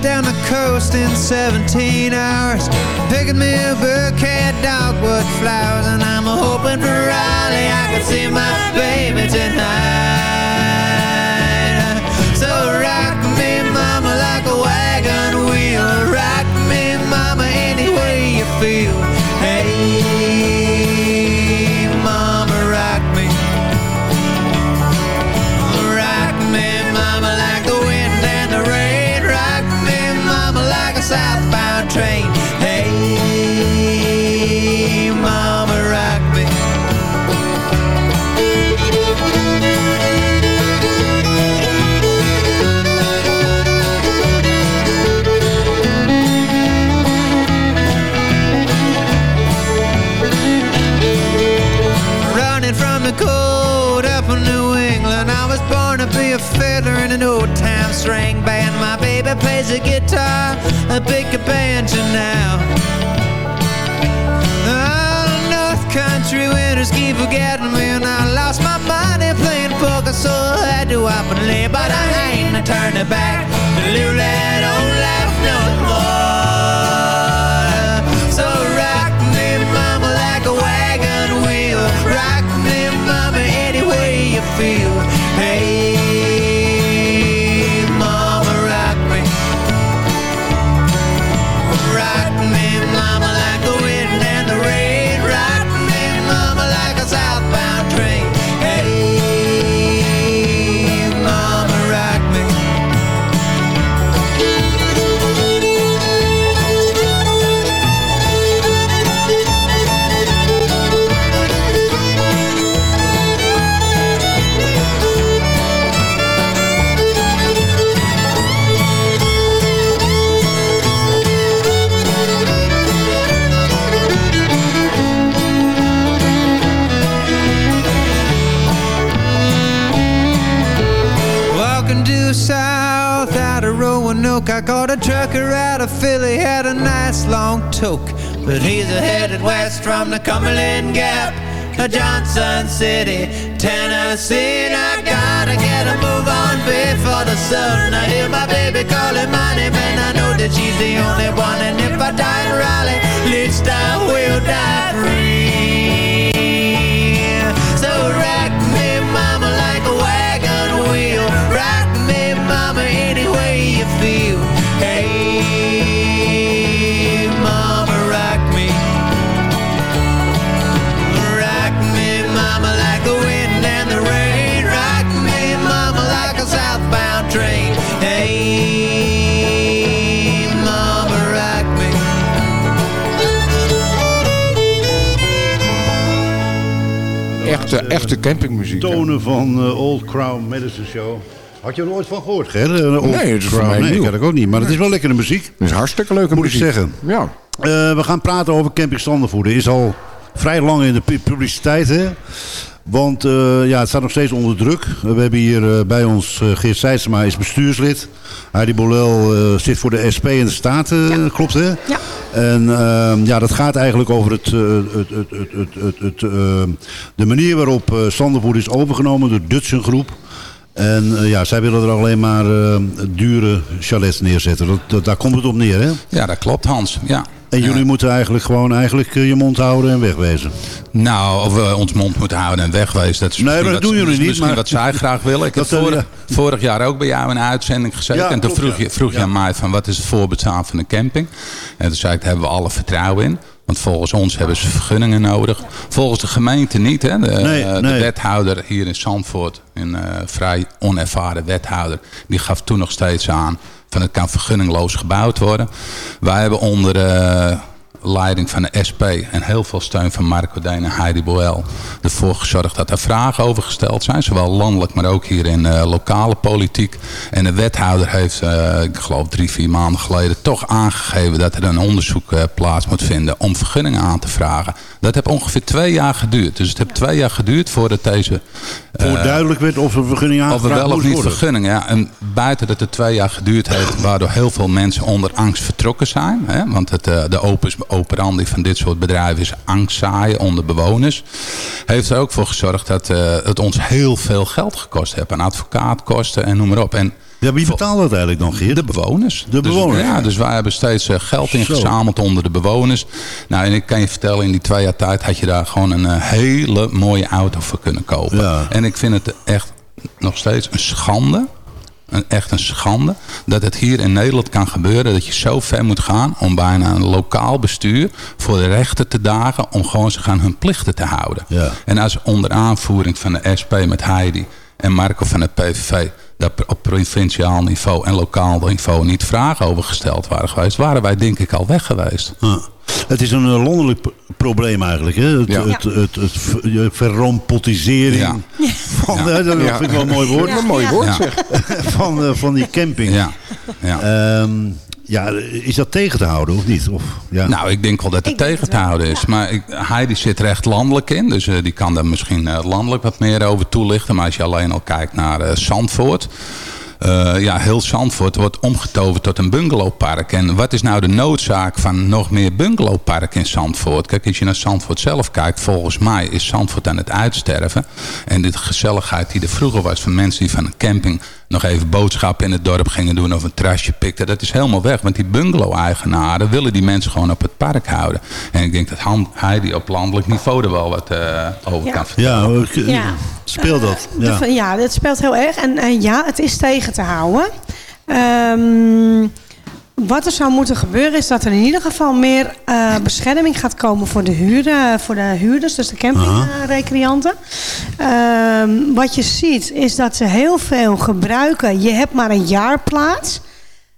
down the coast in 17 hours. Picking me a bouquet of dogwood flowers, and I'm hoping for Raleigh I can see my baby tonight. but I ain't a turning back. The trucker out of Philly Had a nice long toke But he's headed west from the Cumberland Gap To Johnson City, Tennessee. And I gotta get a move on before the sun. I hear my baby calling my name And I know that she's the only one. And if I die in Raleigh At least I will die free Echte, echte campingmuziek. Tonen van eh, Old Crown Medicine Show. Had je er ooit van gehoord, Ger? Eh, Old Nee, het is voor Crown? mij nee, ik had ik ook niet. Maar het is wel lekkere muziek. Het is hartstikke leuke Moet ik muziek. zeggen. Ja. Eh, we gaan praten over Camping Standervoerder. Is al vrij lang in de pu- publiciteit, hè? Want eh, ja, het staat nog steeds onder druk. We hebben hier eh, bij ons eh, Geert Seidsema is bestuurslid. Heidi Bolel eh, zit voor de SP in de Staten, klopt hè? Ja. En ehm, ja, dat gaat eigenlijk over het, eh, het, het, het, het, het, het, de manier waarop uh, is overgenomen door Dutchen Groep. En eh, ja, zij willen er alleen maar eh, dure chalets neerzetten. Dat, dat, daar komt het op neer, hè? Ja, dat klopt Hans. Ja. En jullie moeten eigenlijk gewoon eigenlijk eh, je mond houden en wegwezen. Nou, of we ons mond moeten houden en wegwezen. Dat is Nee, misschien dat wat- doen jullie is niet, Misschien maar- wat zij graag willen. Ik heb Dat, eh, vorig, vorig jaar ook bij jou een uitzending. Ja, en toen vroeg, ja. je, vroeg je aan mij van wat is het voorbestaan van een camping? En toen zei ik, daar hebben we alle vertrouwen in. Want volgens ons hebben ze vergunningen nodig. Volgens de gemeente niet. Hè? De, Nee, eh, de nee. wethouder hier in Zandvoort, een eh, vrij onervaren wethouder, die gaf toen nog steeds aan van het kan vergunningloos gebouwd worden. Wij hebben onder eh, leiding van de SP en heel veel steun van Marco Deen en Heidi Boel ervoor gezorgd dat er vragen over gesteld zijn. Zowel landelijk, maar ook hier in eh, lokale politiek. En de wethouder heeft, eh, ik geloof drie, vier maanden geleden, toch aangegeven dat er een onderzoek eh, plaats moet vinden om vergunningen aan te vragen. Dat heeft ongeveer twee jaar geduurd. Dus het heeft twee jaar geduurd voordat deze... Voor duidelijk werd of er vergunning of er aangevraagd wel of niet vergunning. Ja. En buiten dat het twee jaar geduurd heeft, waardoor heel veel mensen onder angst vertrokken zijn. Hè? Want het, de opus operandi van dit soort bedrijven is angst zaaien onder bewoners. Heeft er ook voor gezorgd dat eh, het ons heel veel geld gekost heeft. Aan advocaatkosten en noem maar op. En Ja, wie betaalt dat eigenlijk dan, Geert? De bewoners. De Dus, bewoners? ja, dus wij hebben steeds eh, geld Zo. ingezameld onder de bewoners. Nou, en ik kan je vertellen, in die twee jaar tijd had je daar gewoon een eh, hele mooie auto voor kunnen kopen. Ja. En ik vind het echt nog steeds een schande. Een, echt een schande dat het hier in Nederland kan gebeuren. Dat je zo ver moet gaan om bijna een lokaal bestuur voor de rechten te dagen. Om gewoon zich aan hun plichten te houden. Ja. En als onder aanvoering van de SP met Heidi en Marco van het PVV... daar op provinciaal niveau en lokaal niveau niet vragen over gesteld waren geweest... waren wij denk ik al weg geweest. Ja. Het is een eh, landelijk probleem eigenlijk. Hè? Het, Ja. het, het, het, ver- verrompotisering Ja. van, dat vind ik wel een mooi woord. Een mooi woord Ja. zeg. van, eh, van die camping. Ja. Ja. Ja, is dat tegen te houden of niet? Of, ja. Nou, ik denk wel dat het tegen te houden is. Maar ik, Heidi zit er echt landelijk in. Dus eh, die kan daar misschien eh, landelijk wat meer over toelichten. Maar als je alleen al kijkt naar eh, Zandvoort... eh, ja, heel Zandvoort wordt omgetoverd tot een bungalowpark. En wat is nou de noodzaak van nog meer bungalowpark in Zandvoort? Kijk, als je naar Zandvoort zelf kijkt, volgens mij is Zandvoort aan het uitsterven. En de gezelligheid die er vroeger was van mensen die van een camping nog even boodschappen in het dorp gingen doen of een trasje pikten, dat is helemaal weg. Want die bungalow-eigenaren willen die mensen gewoon op het park houden. En ik denk dat Han- Heidi op landelijk niveau er wel wat eh, over Ja. kan vertellen. Ja, ik- Ja. speelt dat. De- Ja. ja, dat speelt heel erg. En eh, ja, het is tegen te houden. Ehm, wat er zou moeten gebeuren is dat er in ieder geval meer eh, bescherming gaat komen voor de, voor de huurders, dus de campingrecreanten. Ehm, wat je ziet is dat ze heel veel gebruiken. Je hebt maar een jaarplaats.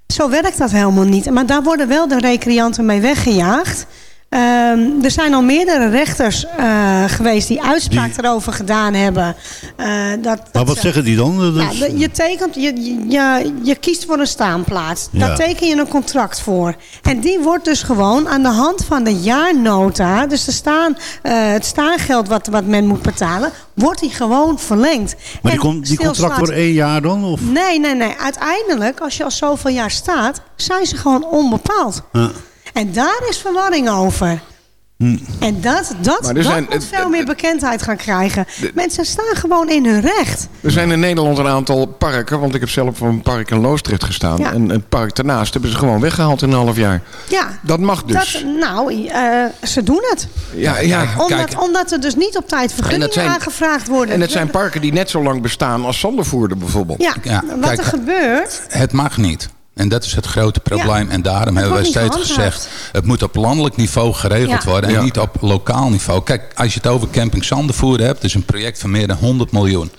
Zo werkt dat helemaal niet. Maar daar worden wel de recreanten mee weggejaagd. Ehm, er zijn al meerdere rechters eh, geweest die uitspraak erover gedaan hebben. Eh, dat, Maar dat wat ze- zeggen die dan? Ja, je tekent, je, je, kiest voor een staanplaats. Ja. Daar teken je een contract voor. En die wordt dus gewoon aan de hand van de jaarnota, dus de staan, eh, het staangeld wat, wat men moet betalen, wordt die gewoon verlengd. maar die, En con- die contract voor één jaar dan? Of? Nee, nee, nee. Uiteindelijk, als je al zoveel jaar staat, zijn ze gewoon onbepaald. Ja. En daar is verwarring over. Hm. En dat, dat, Maar er dat zijn- moet veel meer bekendheid gaan krijgen. Mensen staan gewoon in hun recht. Er zijn in Nederland een aantal parken, want ik heb zelf voor een park in Loosdrecht gestaan. Ja. En het park daarnaast hebben ze gewoon weggehaald in een half jaar. Ja, Dat mag dus. dat, nou, eh, ze doen het. ja, ja. Omdat, omdat er dus niet op tijd vergunningen zijn- aangevraagd worden. En het zijn parken die net zo lang bestaan als Zandervoerder bijvoorbeeld. Ja, Ja, wat kijk, er gebeurt... Het mag niet. En dat is het grote probleem. Ja. En daarom hebben wij steeds gezegd... het moet op landelijk niveau geregeld Ja. worden... en Ja. niet op lokaal niveau. Kijk, als je het over Camping Zandervoerder hebt... is een project van meer dan 100 miljoen.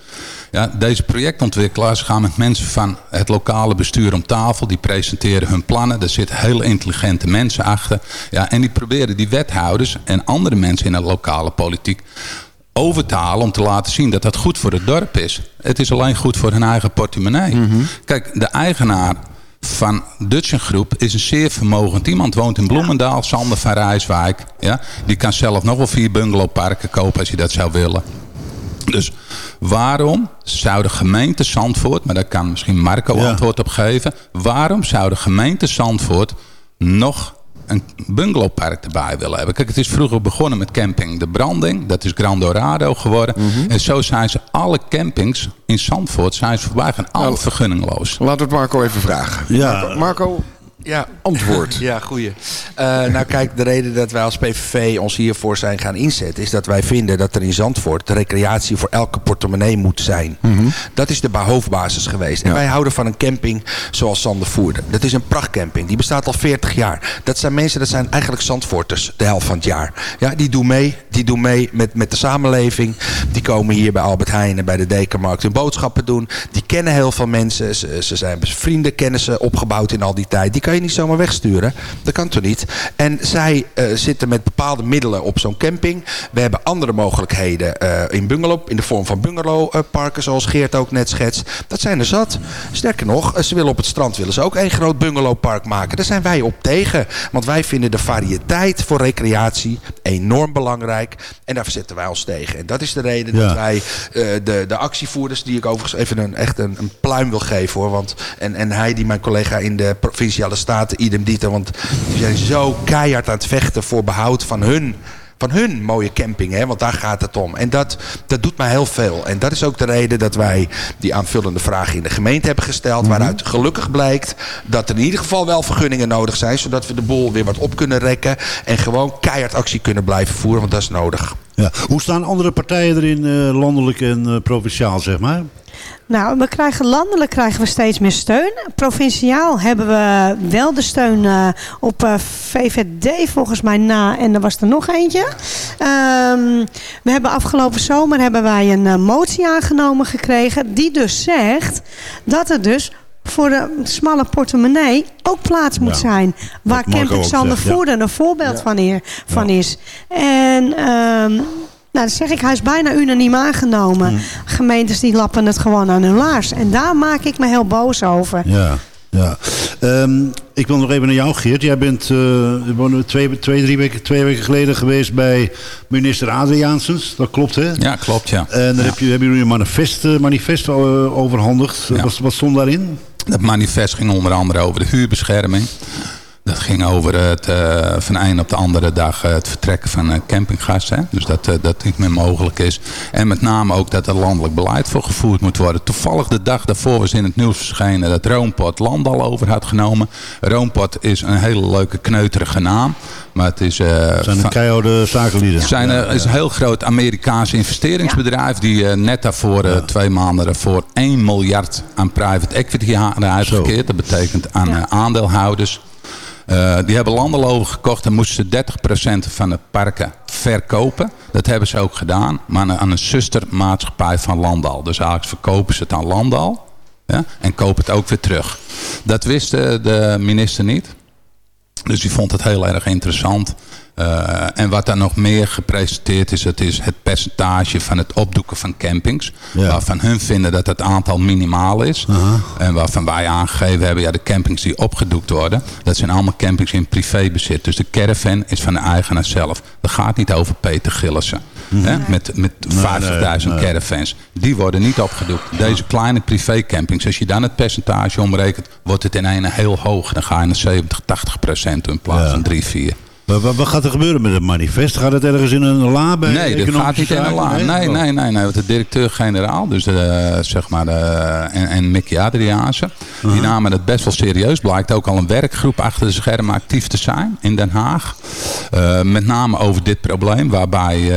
Ja, deze projectontwikkelaars gaan met mensen van het lokale bestuur om tafel. Die presenteren hun plannen. Daar zitten hele intelligente mensen achter. Ja, en die proberen die wethouders en andere mensen in de lokale politiek over te halen om te laten zien dat dat goed voor het dorp is. Het is alleen goed voor hun eigen portemonnee. Kijk, de eigenaar van Dutchen Groep is een zeer vermogend iemand. Woont in Bloemendaal, Sander van Rijswijk. Ja? Die kan zelf nog wel vier bungalowparken kopen als hij dat zou willen. Dus waarom zou de gemeente Zandvoort... maar daar kan misschien Marco Ja. antwoord op geven... waarom zou de gemeente Zandvoort nog een bungalowpark erbij willen hebben? Kijk, het is vroeger begonnen met camping De Branding. Dat is Grand Dorado geworden. En zo zijn ze alle campings in Zandvoort... zijn ze voorbij gaan, alle vergunningloos. Laten we het Marco even vragen. Ja. Marco, Marco, Ja, antwoord. Ja, goeie. Eh, nou kijk, de reden dat wij als PVV ons hiervoor zijn gaan inzetten... is dat wij vinden dat er in Zandvoort recreatie voor elke portemonnee moet zijn. Dat is de ba- hoofdbasis geweest. En Ja. wij houden van een camping zoals Zandervoerde. Dat is een prachtcamping. Die bestaat al 40 jaar. Dat zijn mensen, dat zijn eigenlijk Zandvoorters de helft van het jaar. Ja, die doen mee. Die doen mee met, met de samenleving. Die komen hier bij Albert Heijn en bij de Dekenmarkt hun boodschappen doen. Die kennen heel veel mensen. Ze, ze zijn vrienden, kennen ze opgebouwd in al die tijd. Die kan je niet zomaar wegsturen. Dat kan toch niet? En zij eh, zitten met bepaalde middelen op zo'n camping. We hebben andere mogelijkheden eh, in bungalow, in de vorm van bungalowparken, zoals Geert ook net schetst. Dat zijn er zat. Sterker nog, eh, ze willen op het strand willen ze ook één groot bungalowpark maken. Daar zijn wij op tegen. Want wij vinden de variëteit voor recreatie enorm belangrijk. En daar verzetten wij ons tegen. En dat is de reden Ja. dat wij eh, de, de actievoerders, die ik overigens even een, echt een, een pluim wil geven hoor. Want, en, en hij, die mijn collega in de provinciale staten, idem dito. Want die zijn zo keihard aan het vechten voor behoud van hun van hun mooie camping. Hè? Want daar gaat het om. En dat, dat doet mij heel veel. En dat is ook de reden dat wij die aanvullende vraag in de gemeente hebben gesteld. Waaruit gelukkig blijkt dat er in ieder geval wel vergunningen nodig zijn. Zodat we de boel weer wat op kunnen rekken. En gewoon keihard actie kunnen blijven voeren. Want dat is nodig. Ja. Hoe staan andere partijen erin, eh, landelijk en eh, provinciaal, zeg maar? Nou, we krijgen landelijk krijgen we steeds meer steun. Provinciaal hebben we wel de steun eh, op eh, VVD volgens mij na. En er was er nog eentje. Ehm, we hebben afgelopen zomer hebben wij een eh, motie aangenomen gekregen. Die dus zegt dat er dus voor de smalle portemonnee ook plaats moet Ja, zijn. Waar Camping Sander ja. Voerden een voorbeeld Ja. van, hier, van is. En... ehm, nou, dat zeg ik, hij is bijna unaniem aangenomen. Mm. Gemeentes die lappen het gewoon aan hun laars. En daar maak ik me heel boos over. Ja, ja. Ehm, ik wil nog even naar jou, Geert. Jij bent eh, twee, twee, drie weken, twee weken geleden geweest bij minister Adriaansens. Dat klopt, hè? Ja, klopt, ja. En daar Ja. heb je, hebben jullie een manifest, eh, manifest eh, overhandigd. Ja. Wat, wat stond daarin? Dat manifest ging onder andere over de huurbescherming. Dat ging over het eh, van de een op de andere dag eh, het vertrekken van eh, campinggasten. hè. Dus dat, dat niet meer mogelijk is. En met name ook dat er landelijk beleid voor gevoerd moet worden. Toevallig de dag daarvoor was in het nieuws verschenen dat Roompot Landal over had genomen. Roompot is een hele leuke kneuterige naam. Maar het is... eh, zijn een keiharde zakenlieden. zijn er is een heel groot Amerikaans investeringsbedrijf die net daarvoor twee maanden voor 1 miljard aan private equity hadden uitgekeerd. Dat betekent aan aandeelhouders. Eh, die hebben Landeloven gekocht en moesten ze 30% van de parken verkopen. Dat hebben ze ook gedaan, maar aan- een zustermaatschappij van Landal. Dus eigenlijk verkopen ze het aan Landal en kopen het ook weer terug. Dat wist eh, de minister niet. Dus die vond het heel erg interessant. Eh, en wat daar nog meer gepresenteerd is, het is het percentage van het opdoeken van campings. Ja. Waarvan hun vinden dat het aantal minimaal is. En waarvan wij aangegeven hebben, ja, de campings die opgedoekt worden, dat zijn allemaal campings in privébezit. Dus de caravan is van de eigenaar zelf. Dat gaat niet over Peter Gillissen. Hè, met met 50.000 nee, nee. caravans. Die worden niet opgedoekt. Deze kleine privécampings, als je dan het percentage omrekent, wordt het in een heel hoog. Dan ga je naar 70, 80 procent in plaats Ja. van 3, 4. Wat, gaat er gebeuren met het manifest? Gaat het ergens in een la bij Nee, dat gaat niet in een la. Nee, Oh. nee, nee, nee. Want de directeur-generaal, dus eh, zeg maar, eh, en, en Mickey Adriaanse, die namen het best wel serieus. Blijkt ook al een werkgroep achter de schermen actief te zijn in Den Haag. Eh, met name over dit probleem, waarbij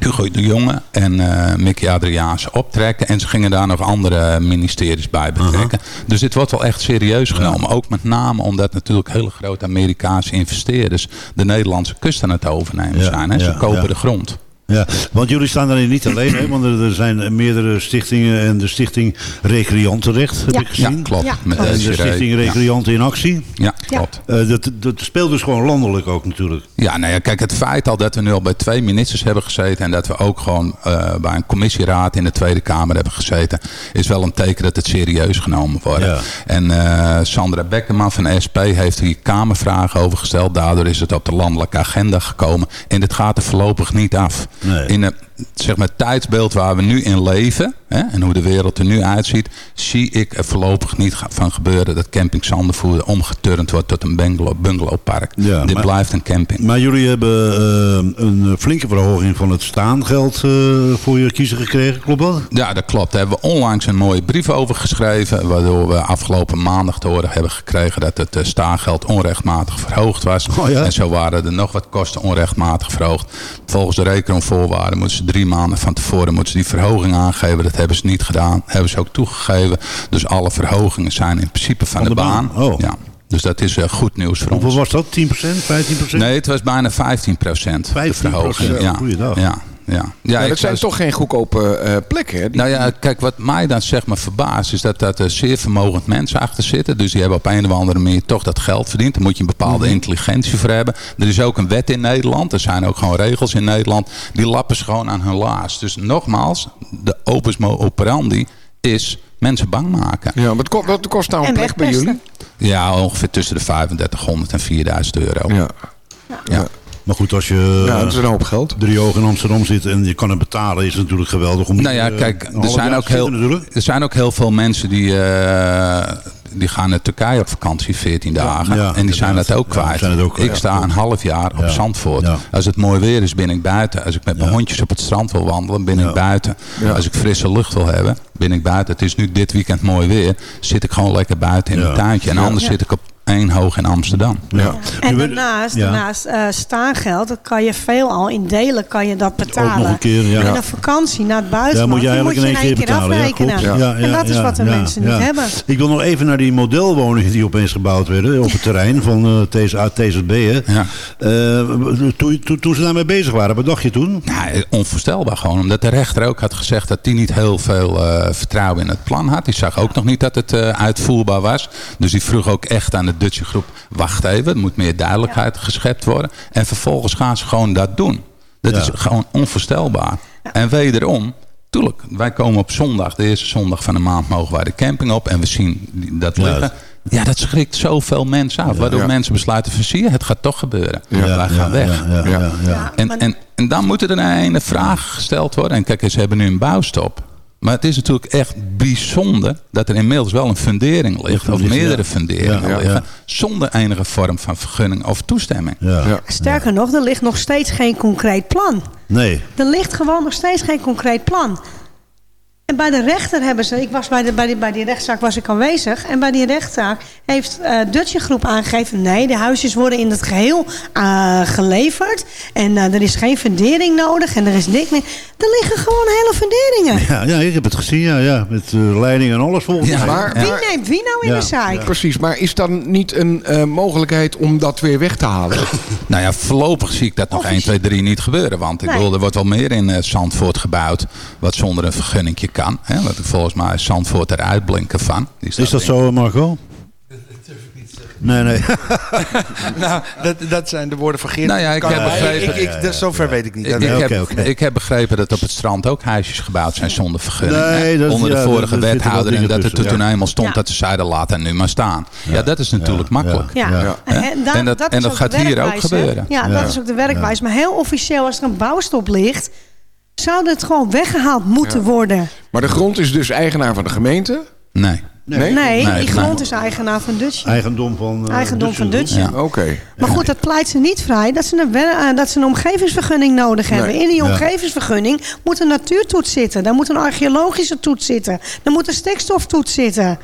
Hugo de Jonge en eh Mickey Adriaanse optrekken. En ze gingen daar nog andere ministeries bij betrekken. Dus dit wordt wel echt serieus genomen. Ook met name omdat natuurlijk hele grote Amerikaanse investeerders de Nederlandse kust aan het overnemen zijn. Hè? Ze kopen de grond. Ja, want jullie staan daarin niet alleen, hè? want er, er zijn meerdere stichtingen en de stichting Recreantenrecht heb Ja. ik gezien. Ja, klopt. Ja, klopt. En de stichting Recreanten in Actie. Ja, klopt. Eh, dat, dat speelt dus gewoon landelijk ook natuurlijk. Ja, nou ja, kijk, het feit al dat we nu al bij twee ministers hebben gezeten... en dat we ook gewoon eh, bij een commissieraad in de Tweede Kamer hebben gezeten... is wel een teken dat het serieus genomen wordt. Ja. En eh, Sandra Beckerman van de SP heeft hier Kamervragen over gesteld. Daardoor is het op de landelijke agenda gekomen. En dit gaat er voorlopig niet af. Nee. In zeg maar, tijdsbeeld waar we nu in leven... Hè, en hoe de wereld er nu uitziet... zie ik er voorlopig niet van gebeuren... dat camping Zandervoerder omgeturnd wordt tot een bungalow, bungalowpark. Ja, Dit maar- blijft een camping. Maar jullie hebben eh, een flinke verhoging van het staangeld eh, voor je kiezer gekregen, klopt dat? Ja, dat klopt. Daar hebben we onlangs een mooie brief over geschreven. Waardoor we afgelopen maandag te horen hebben gekregen dat het eh, staargeld onrechtmatig verhoogd was. Oh ja? En zo waren er nog wat kosten onrechtmatig verhoogd. Volgens de rekenvoorwaarden moeten ze drie maanden van tevoren moeten ze die verhoging aangeven. Dat hebben ze niet gedaan. Hebben ze ook toegegeven. Dus alle verhogingen zijn in principe van, de, baan. Oh. Ja. Dus dat is eh, goed nieuws voor Hoeveel ons. was dat? 10%, 15%? Nee, het was bijna 15 procent. 15%, verhoging. Ja. goeiedag. Ja. Ja. Ja, Ja, ik dat zijn toch geen goedkope eh, plekken. Hè? Die- nou ja, kijk, wat mij dan zeg maar verbaast... is dat, dat er zeer vermogend mensen achter zitten. Dus die hebben op een of andere manier toch dat geld verdiend. Daar moet je een bepaalde Mhm. intelligentie voor hebben. Er is ook een wet in Nederland. Er zijn ook gewoon regels in Nederland. Die lappen ze gewoon aan hun laars. Dus nogmaals, de opus operandi is mensen bang maken. Ja, wat, ko- wat kost nou een En plek bij jullie? Ja, ongeveer tussen de 3500 en 4000 euro. Ja. Ja. Maar goed, als je ja, dat is een hoop geld. drie ogen in Amsterdam zit en je kan het betalen, is het natuurlijk geweldig. Om Nou ja, eh, kijk, een er zijn, ook heel, natuurlijk. er zijn ook heel veel mensen die, eh, die gaan naar Turkije op vakantie 14 dagen. Ja, en die zijn dat ook Ja, kwijt. zijn het ook kwijt, ik sta een half jaar op Ja. Zandvoort. Ja. Als het mooi weer is, ben ik buiten. Als ik met mijn hondjes op het strand wil wandelen, ben ik buiten. Als ik frisse lucht wil hebben, ben ik buiten. Het is nu dit weekend mooi weer. Zit ik gewoon lekker buiten in Ja. mijn tuintje. En anders Ja. zit ik op hoog in Amsterdam. Ja. En daarnaast, ja. daarnaast eh, staangeld, dat kan je veelal in delen kan je dat betalen. Ook nog een keer, ja. En een vakantie naar het buitenland, Ja, moet je die eigenlijk in één keer betalen. Ja, afrekenen. Ja, ja, en dat is wat de ja, mensen ja. niet hebben. Ik wil nog even naar die modelwoningen die opeens gebouwd werden op het terrein van eh TZ, TZB. Hè. Ja. Eh, toen, toen, toen ze daarmee bezig waren, wat dacht je toen? Nou, onvoorstelbaar gewoon. Omdat de rechter ook had gezegd dat hij niet heel veel eh, vertrouwen in het plan had. Die zag ook nog niet dat het eh, uitvoerbaar was. Dus die vroeg ook echt aan de Dutche groep... wacht even, er moet meer duidelijkheid geschept worden. En vervolgens gaan ze gewoon dat doen. Dat Ja. is gewoon onvoorstelbaar. En wederom... Tuurlijk, wij komen op zondag, de eerste zondag van de maand mogen wij de camping op en we zien dat Ja. liggen. Ja, dat schrikt zoveel mensen af. Waardoor Ja. mensen besluiten van zie je, het gaat toch gebeuren. Ja, wij gaan ja, weg. Ja, ja, ja, ja. Ja, En, maar- en, en dan moet er een, een vraag gesteld worden. En kijk, ze hebben nu een bouwstop. Maar het is natuurlijk echt bijzonder dat er inmiddels wel een fundering ligt. Of meerdere funderingen Ja, ja, liggen. Zonder enige vorm van vergunning of toestemming. Ja. Ja. Sterker nog, er ligt nog steeds geen concreet plan. Nee. Er ligt gewoon nog steeds geen concreet plan. En bij de rechter hebben ze, ik was bij, de, bij, die, bij die rechtszaak was ik aanwezig. En bij die rechtszaak heeft eh Dutje Groep aangegeven... nee, de huisjes worden in het geheel eh, geleverd. En eh, er is geen fundering nodig en er is niks meer. Er liggen gewoon hele funderingen. Ja, ja, ik heb het gezien, ja. ja. Met eh, leiding en alles volgens Ja. Maar, Wie neemt wie nou in Ja, de zaak? ja. precies, maar is dan niet een eh, mogelijkheid om dat weer weg te halen? Nou ja, voorlopig zie ik dat nog 1, 2, 3 niet gebeuren. Want ik Nee. bedoel, er wordt wel meer in eh, Zandvoort gebouwd... wat zonder een vergunningje kan. Hè? Want volgens mij is Zandvoort er uitblinken van. Is dat in- zo, Marco? Nee, nee. Nou, dat, dat zijn de woorden van Geert. Nou ja, ik Kan- heb begrepen- Ik, ik, dat- zover weet ik niet. Ik, heb, oké. ik heb begrepen dat op het strand ook huisjes gebouwd zijn zonder vergunning. Nee, hè? dat- Onder de ja, vorige er wethouder. En dat het tussen, toen ja. eenmaal stond Ja. dat ze zeiden laat er nu maar staan. Ja, dat is natuurlijk Ja, makkelijk. Ja, Ja. Hè? En, En dat- en dat gaat hier ook gebeuren. Ja, Ja. dat is ook de werkwijze. Maar heel officieel, als er een bouwstop ligt... zou het gewoon weggehaald moeten worden. Maar de grond is dus eigenaar van de gemeente? Nee. Nee? Nee, Nee, die nee. grond is eigenaar van Dutch. Eigendom van... eh, Eigendom van Dutch. Ja. Oké. Maar goed, dat pleit ze niet vrij dat ze een, eh, dat ze een omgevingsvergunning nodig hebben. In die Ja. omgevingsvergunning moet een natuurtoets zitten. Daar moet een archeologische toets zitten. Daar moet een stikstoftoets zitten.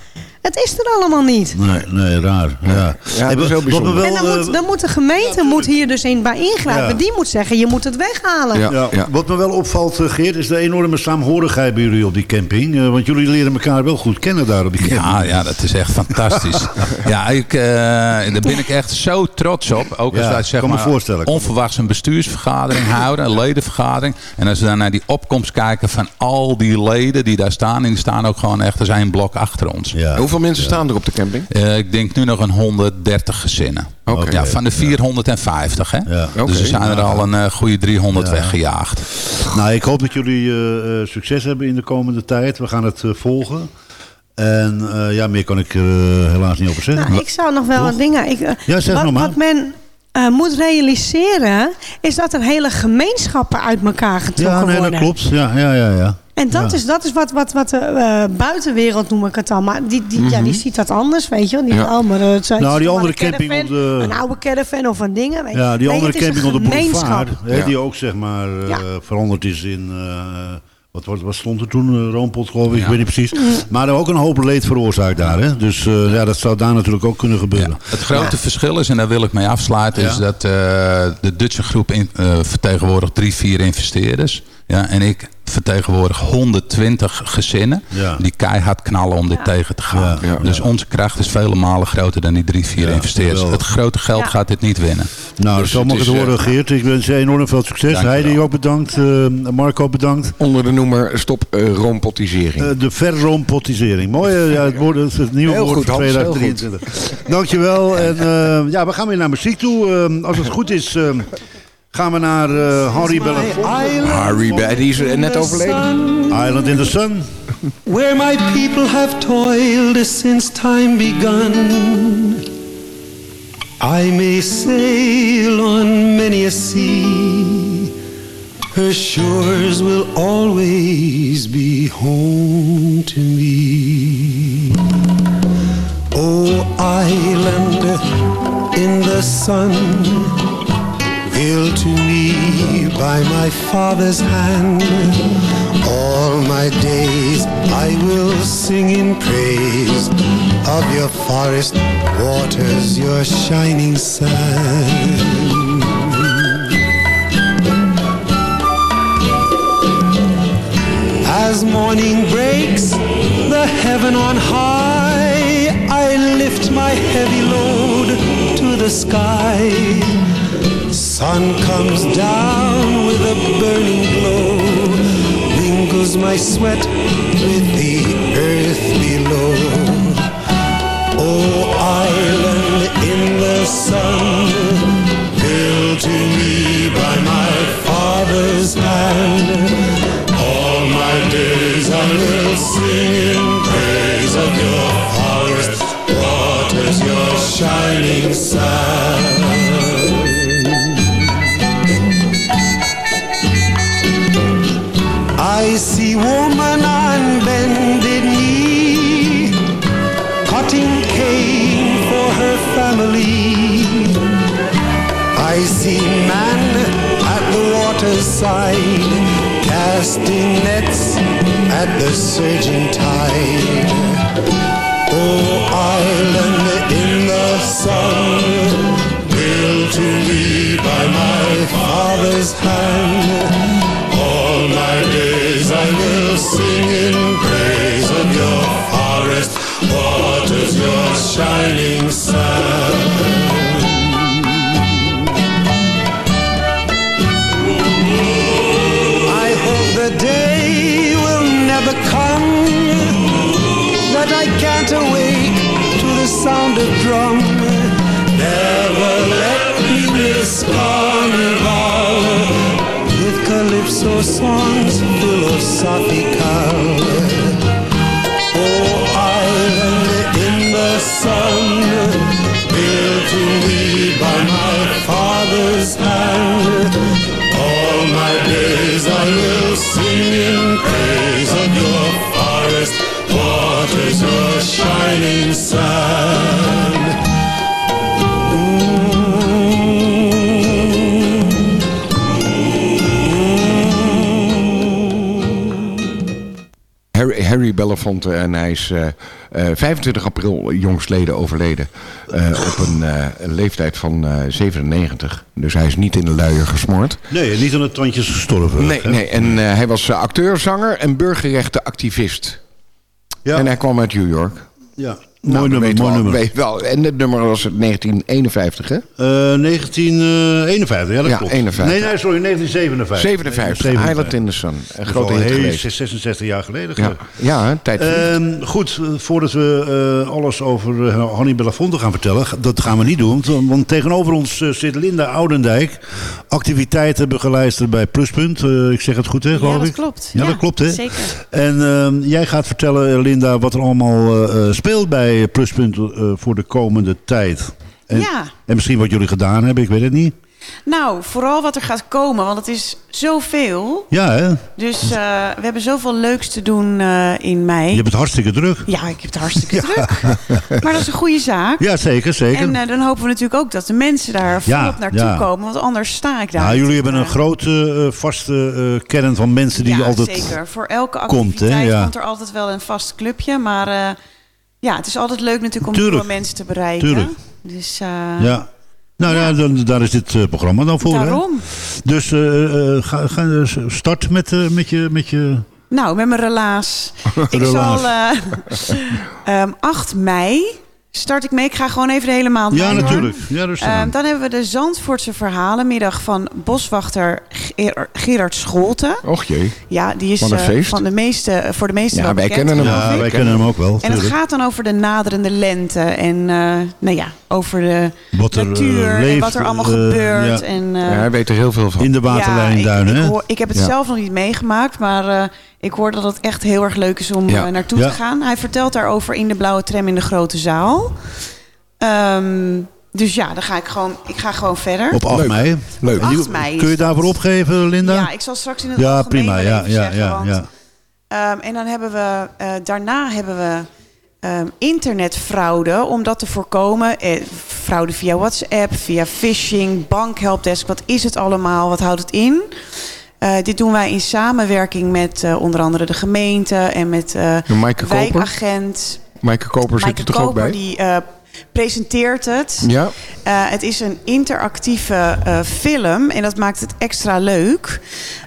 Het is er allemaal niet. Nee, nee, raar. Ja, dat is heel bijzonder. wel, en dan eh, moet, dan moet de gemeente moet hier dus in bij ingrijpen. Ja. Die moet zeggen, je moet het weghalen. Ja. Ja, Wat me wel opvalt, eh, Geert, is de enorme saamhorigheid bij jullie op die camping. Eh, want jullie leren elkaar wel goed kennen daar op die camping. Ja, ja, dat is echt fantastisch. ja, ik, eh, daar ben ik echt zo trots op. Ook als Ja, wij zeg kan maar, voorstellen. onverwachts een bestuursvergadering houden, een ledenvergadering. En als we dan naar die opkomst kijken van al die leden die daar staan. En die staan ook gewoon echt als één blok achter ons. Ja. Hoeveel mensen staan er op de camping? Eh, ik denk nu nog een 130 gezinnen. Oké. Ja, van de 450, hè? Ja. Oké. Dus er zijn er al een eh, goede 300 weggejaagd. Nou, ik hoop dat jullie eh, eh, succes hebben in de komende tijd. We gaan het volgen. En eh, ja, meer kan ik er helaas niet over zeggen. Nou, ik zou nog wel wat dingen... Ik, Ja, zeg wat, wat men eh, moet realiseren... is dat er hele gemeenschappen uit elkaar getrokken ja, nee, worden. dat klopt. Ja, ja, ja. ja. En dat, Ja. is, dat is wat, wat, wat de eh, buitenwereld noem ik het dan. Maar die, die, ja, die ziet dat anders, weet je wel. Die, Ja. oh, maar, eh, het Mhm. Nou, die andere camping op de- Een oude caravan of een dingen. Weet je. Ja, die Nee, andere camping op de boulevard, hè, die ook zeg maar eh, Ja. veranderd is in... eh, wat, wat, wat stond er toen? Uh, Roompot geloof ik, ik weet niet precies. Mm. Maar er ook een hoop leed veroorzaakt daar. Hè? Dus eh, ja, dat zou daar natuurlijk ook kunnen gebeuren. Ja. Het grote verschil is, en daar wil ik mee afsluiten, Ja. is dat eh, de Dutche groep in, eh, vertegenwoordigt drie, vier investeerders. Ja, en ik vertegenwoordig 120 gezinnen Ja. die keihard knallen om dit tegen te gaan. Ja, ja, dus onze kracht is vele malen groter dan die drie, vier Ja, investeerders. geweldig. Het grote geld Ja. gaat dit niet winnen. Nou, Dus zo mag het is, horen, eh, Geert. Ik wens je enorm veel succes. Dank Heidi ook bedankt. eh, Marco bedankt. Onder de noemer stop uh, roompotisering. Eh, de verroompottisering. Mooi, ja, het, woord, het, is het nieuwe Heel woord heel 2023. Dankjewel. En eh, ja, we gaan weer naar muziek toe. Als het goed is, gaan we naar eh, Henri Belafonte. Harry die is eh, net overleden. Island in the Sun. where my people have toiled since time begun. I may sail on many a sea, her shores will always be home to me. in the sun, veiled to me by my Father's hand. All my days I will sing in praise of your forest waters, your shining sun. As morning breaks, the heaven on high, I lift my heavy load to the sky. Sun comes down with a burning glow, mingles my sweat with the earth below. Oh, island in the sun, built to me by my father's hand. All my days I will sing in praise of your forest waters, your shining sun. I man at the water's side, casting nets at the surging tide. Oh, island in the sun, built to me by my father's hand. Sound of drum. Never let me miss carnival with calypso songs philosophical. Oh, island in the sun, built to me by my father's hand. All my days I will sing Harry, Harry Belafonte en hij is eh, eh, 25 april jongstleden overleden. eh, op een eh, een leeftijd van eh, 97. Dus hij is niet in de luier gesmoord. Nee, niet aan de tandjes gestorven. Nee, hè? nee. en eh, hij was eh, acteur, zanger en burgerrechtenactivist. Ja. En hij kwam uit New York. Ja, mooi dat nummer, mooi wel, nummer. wel. En het nummer was het 1951, hè? Eh, 1951, ja dat Ja, klopt. 51. Nee, nee, sorry, 1957. 57, Island in the Sun. Een grote hit heel- geweest. 66 jaar geleden. Ja, geloof ik. ja tijd. Ehm, goed, eh, voordat we eh, alles over uh, Hanny Belafonte gaan vertellen, dat gaan we niet doen. Want, want tegenover ons eh, zit Linda Oudendijk, activiteiten begeleider bij Pluspunt. Eh, ik zeg het goed, hè, geloof Ja, dat ik? klopt. Ja, Ja, dat klopt, hè? zeker. En ehm, jij gaat vertellen, eh, Linda, wat er allemaal eh, eh, speelt bij Pluspunt eh, voor de komende tijd. En, Ja. en misschien wat jullie gedaan hebben, ik weet het niet. Nou, vooral wat er gaat komen, want het is zoveel. Ja, hè? Dus eh, we hebben zoveel leuks te doen eh, in mei. Je hebt het hartstikke druk. Ja, ik heb het hartstikke druk. Maar dat is een goede zaak. Ja, zeker, zeker. En eh, dan hopen we natuurlijk ook dat de mensen daar Ja, volop naartoe ja. komen. Want anders sta ik daar. Ja, jullie niet. hebben een grote eh, vaste eh, kern van mensen die ja, altijd zeker. Voor elke komt, activiteit hè? Ja. komt er altijd wel een vast clubje. Maar eh, ja, het is altijd leuk natuurlijk om Tuurlijk. nieuwe mensen te bereiken. Tuurlijk. Dus eh, Ja. Nou ja, dan, daar is dit eh, programma dan voor. hè? daarom. Dus eh, ga, ga, start met, met, je, met je... Nou, met mijn relaas. ik zal eh, ehm, 8 mei start ik mee. Ik ga gewoon even de hele maand Ja, mee, natuurlijk. Ja, Ehm, dan hebben we de Zandvoortse verhalenmiddag van boswachter Ger- Gerard Scholte. Och jee. Ja, die is eh, feest. van de meeste, voor de meesten Ja, wel wij bekend, kennen hem. Ja, wij kennen hem ook wel. En het gaat dan over de naderende lente en eh, nou ja, over de Wat er, eh, natuur en leeft, wat er allemaal eh, gebeurt. ja. En, eh, Ja, hij weet er heel veel van. In de waterlijnduinen, ja, ik, hè? ik, hoor, ik heb het Ja. zelf nog niet meegemaakt, maar eh, ik hoor dat het echt heel erg leuk is om Ja. eh, naartoe Ja. te gaan. Hij vertelt daarover in de blauwe tram in de grote zaal. Ehm, dus ja, dan ga ik gewoon, ik ga gewoon verder. Op 8 Leuk. mei. Leuk. 8 mei Kun je daarvoor opgeven, Linda? Ja, ik zal straks in het Ja, algemeen prima. Ja, ja, zeggen, ja, want, ja. ehm, en dan hebben we, eh, daarna hebben we ehm, internetfraude, om dat te voorkomen. Eh, fraude via WhatsApp, via phishing, bankhelpdesk. Wat is het allemaal? Wat houdt het in? Eh, dit doen wij in samenwerking met eh, onder andere de gemeente en met eh De Maaike Koper? wijkagent. Maaike Koper zit er toch ook bij? die eh, presenteert het. Ja. Eh, het is een interactieve eh, film en dat maakt het extra leuk.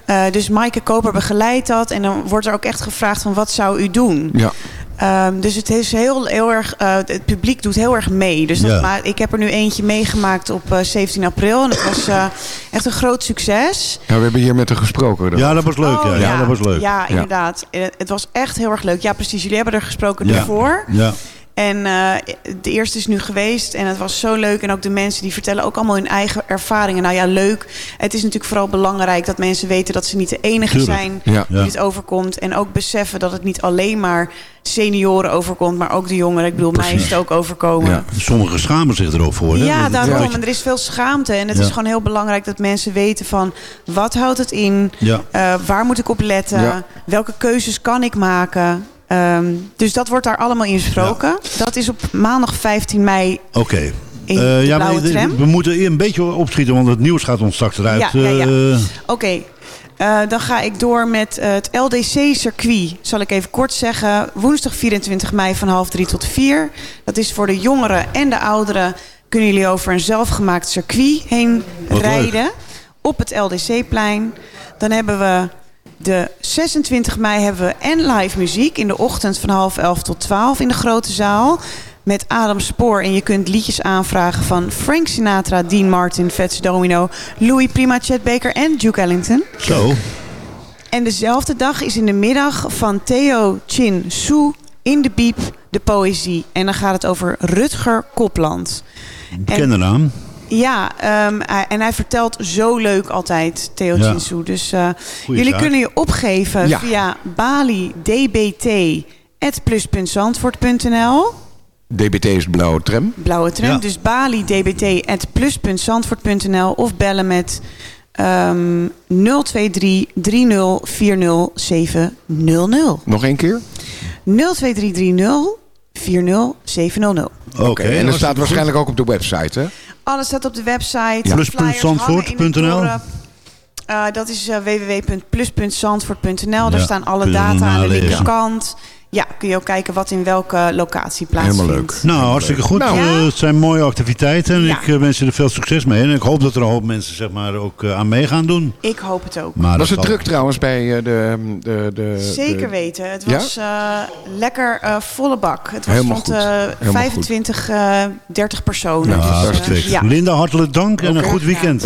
Eh, dus Maaike Koper begeleidt dat en dan wordt er ook echt gevraagd van wat zou u doen? Ja. Ehm, dus het is heel, heel erg, eh, het publiek doet heel erg mee. Dus dat Ja. ma- ik heb er nu eentje meegemaakt op eh, 17 april. En het was eh, echt een groot succes. Ja, we hebben hier met haar gesproken. Ja, dat was leuk. ja. Oh, Ja, dat was leuk. Ja, inderdaad. Eh, Het was echt heel erg leuk. Ja, precies. Jullie hebben er gesproken Ja. ervoor. Ja. En eh, de eerste is nu geweest en het was zo leuk. En ook de mensen die vertellen ook allemaal hun eigen ervaringen. Nou ja, leuk. Het is natuurlijk vooral belangrijk dat mensen weten dat ze niet de enige Tuurlijk. zijn Ja. die dit overkomt. En ook beseffen dat het niet alleen maar senioren overkomt, maar ook de jongeren. Ik bedoel, mij is het ook overkomen. Ja. Sommigen schamen zich er ook voor. hè? Ja, daarom. En er is veel schaamte. En het Ja. is gewoon heel belangrijk dat mensen weten van... wat houdt het in? Eh, waar moet ik op letten? Welke keuzes kan ik maken? Ehm, dus dat wordt daar allemaal in besproken. Dat is op maandag 15 mei Oké. in Eh, de ja, maar tram. we moeten een beetje opschieten, want het nieuws gaat ons straks eruit. Ja, ja, ja. eh, Oké, eh, dan ga ik door met eh, het LDC-circuit. Zal ik even kort zeggen. Woensdag 24 mei van half drie tot vier. Dat is voor de jongeren en de ouderen. Kunnen jullie over een zelfgemaakt circuit heen Wat rijden. Op het LDC-plein. Dan hebben we de 26 mei hebben we en live muziek. In de ochtend van half elf tot 12 in de grote zaal. Met Adam Spoor. En je kunt liedjes aanvragen van Frank Sinatra, Dean Martin, Fats Domino, Louis Prima, Chet Baker en Duke Ellington. Zo. En dezelfde dag is in de middag van Theo Chin Soo in de Biep de poëzie. En dan gaat het over Rutger Kopland. bekende naam. Ja, ehm, hij- en hij vertelt zo leuk altijd, Theo Ja. Dus eh, jullie zaak. kunnen je opgeven Ja. via balidbt.plus.zandvoort.nl DBT is blauwe tram. Blauwe tram. Ja. Dus balidbt.plus.zandvoort.nl of bellen met ehm 023 3040 700. Nog één keer? 02330 40700. Oké, en dat staat waarschijnlijk ook op de website, hè? Alles staat op de website. Ja. Plus.zandvoort.nl. Eh, dat is eh, www.plus.zandvoort.nl. Daar staan alle data aan de linkerkant. Ja, kun je ook kijken wat in welke locatie plaatsvindt. Nou, hartstikke goed. Nou. Eh, het zijn mooie activiteiten en Ja. ik eh, wens je er veel succes mee. En ik hoop dat er een hoop mensen zeg maar, ook eh, aan mee gaan doen. Ik hoop het ook. Maar Was het druk trouwens bij eh, de, de, de... Zeker de- weten. Het Ja? was eh, lekker eh, volle bak. Het was Helemaal rond goed. eh, Helemaal 25, eh 30 personen. Ja, Dus, ja. Linda, hartelijk dank en een goed weekend.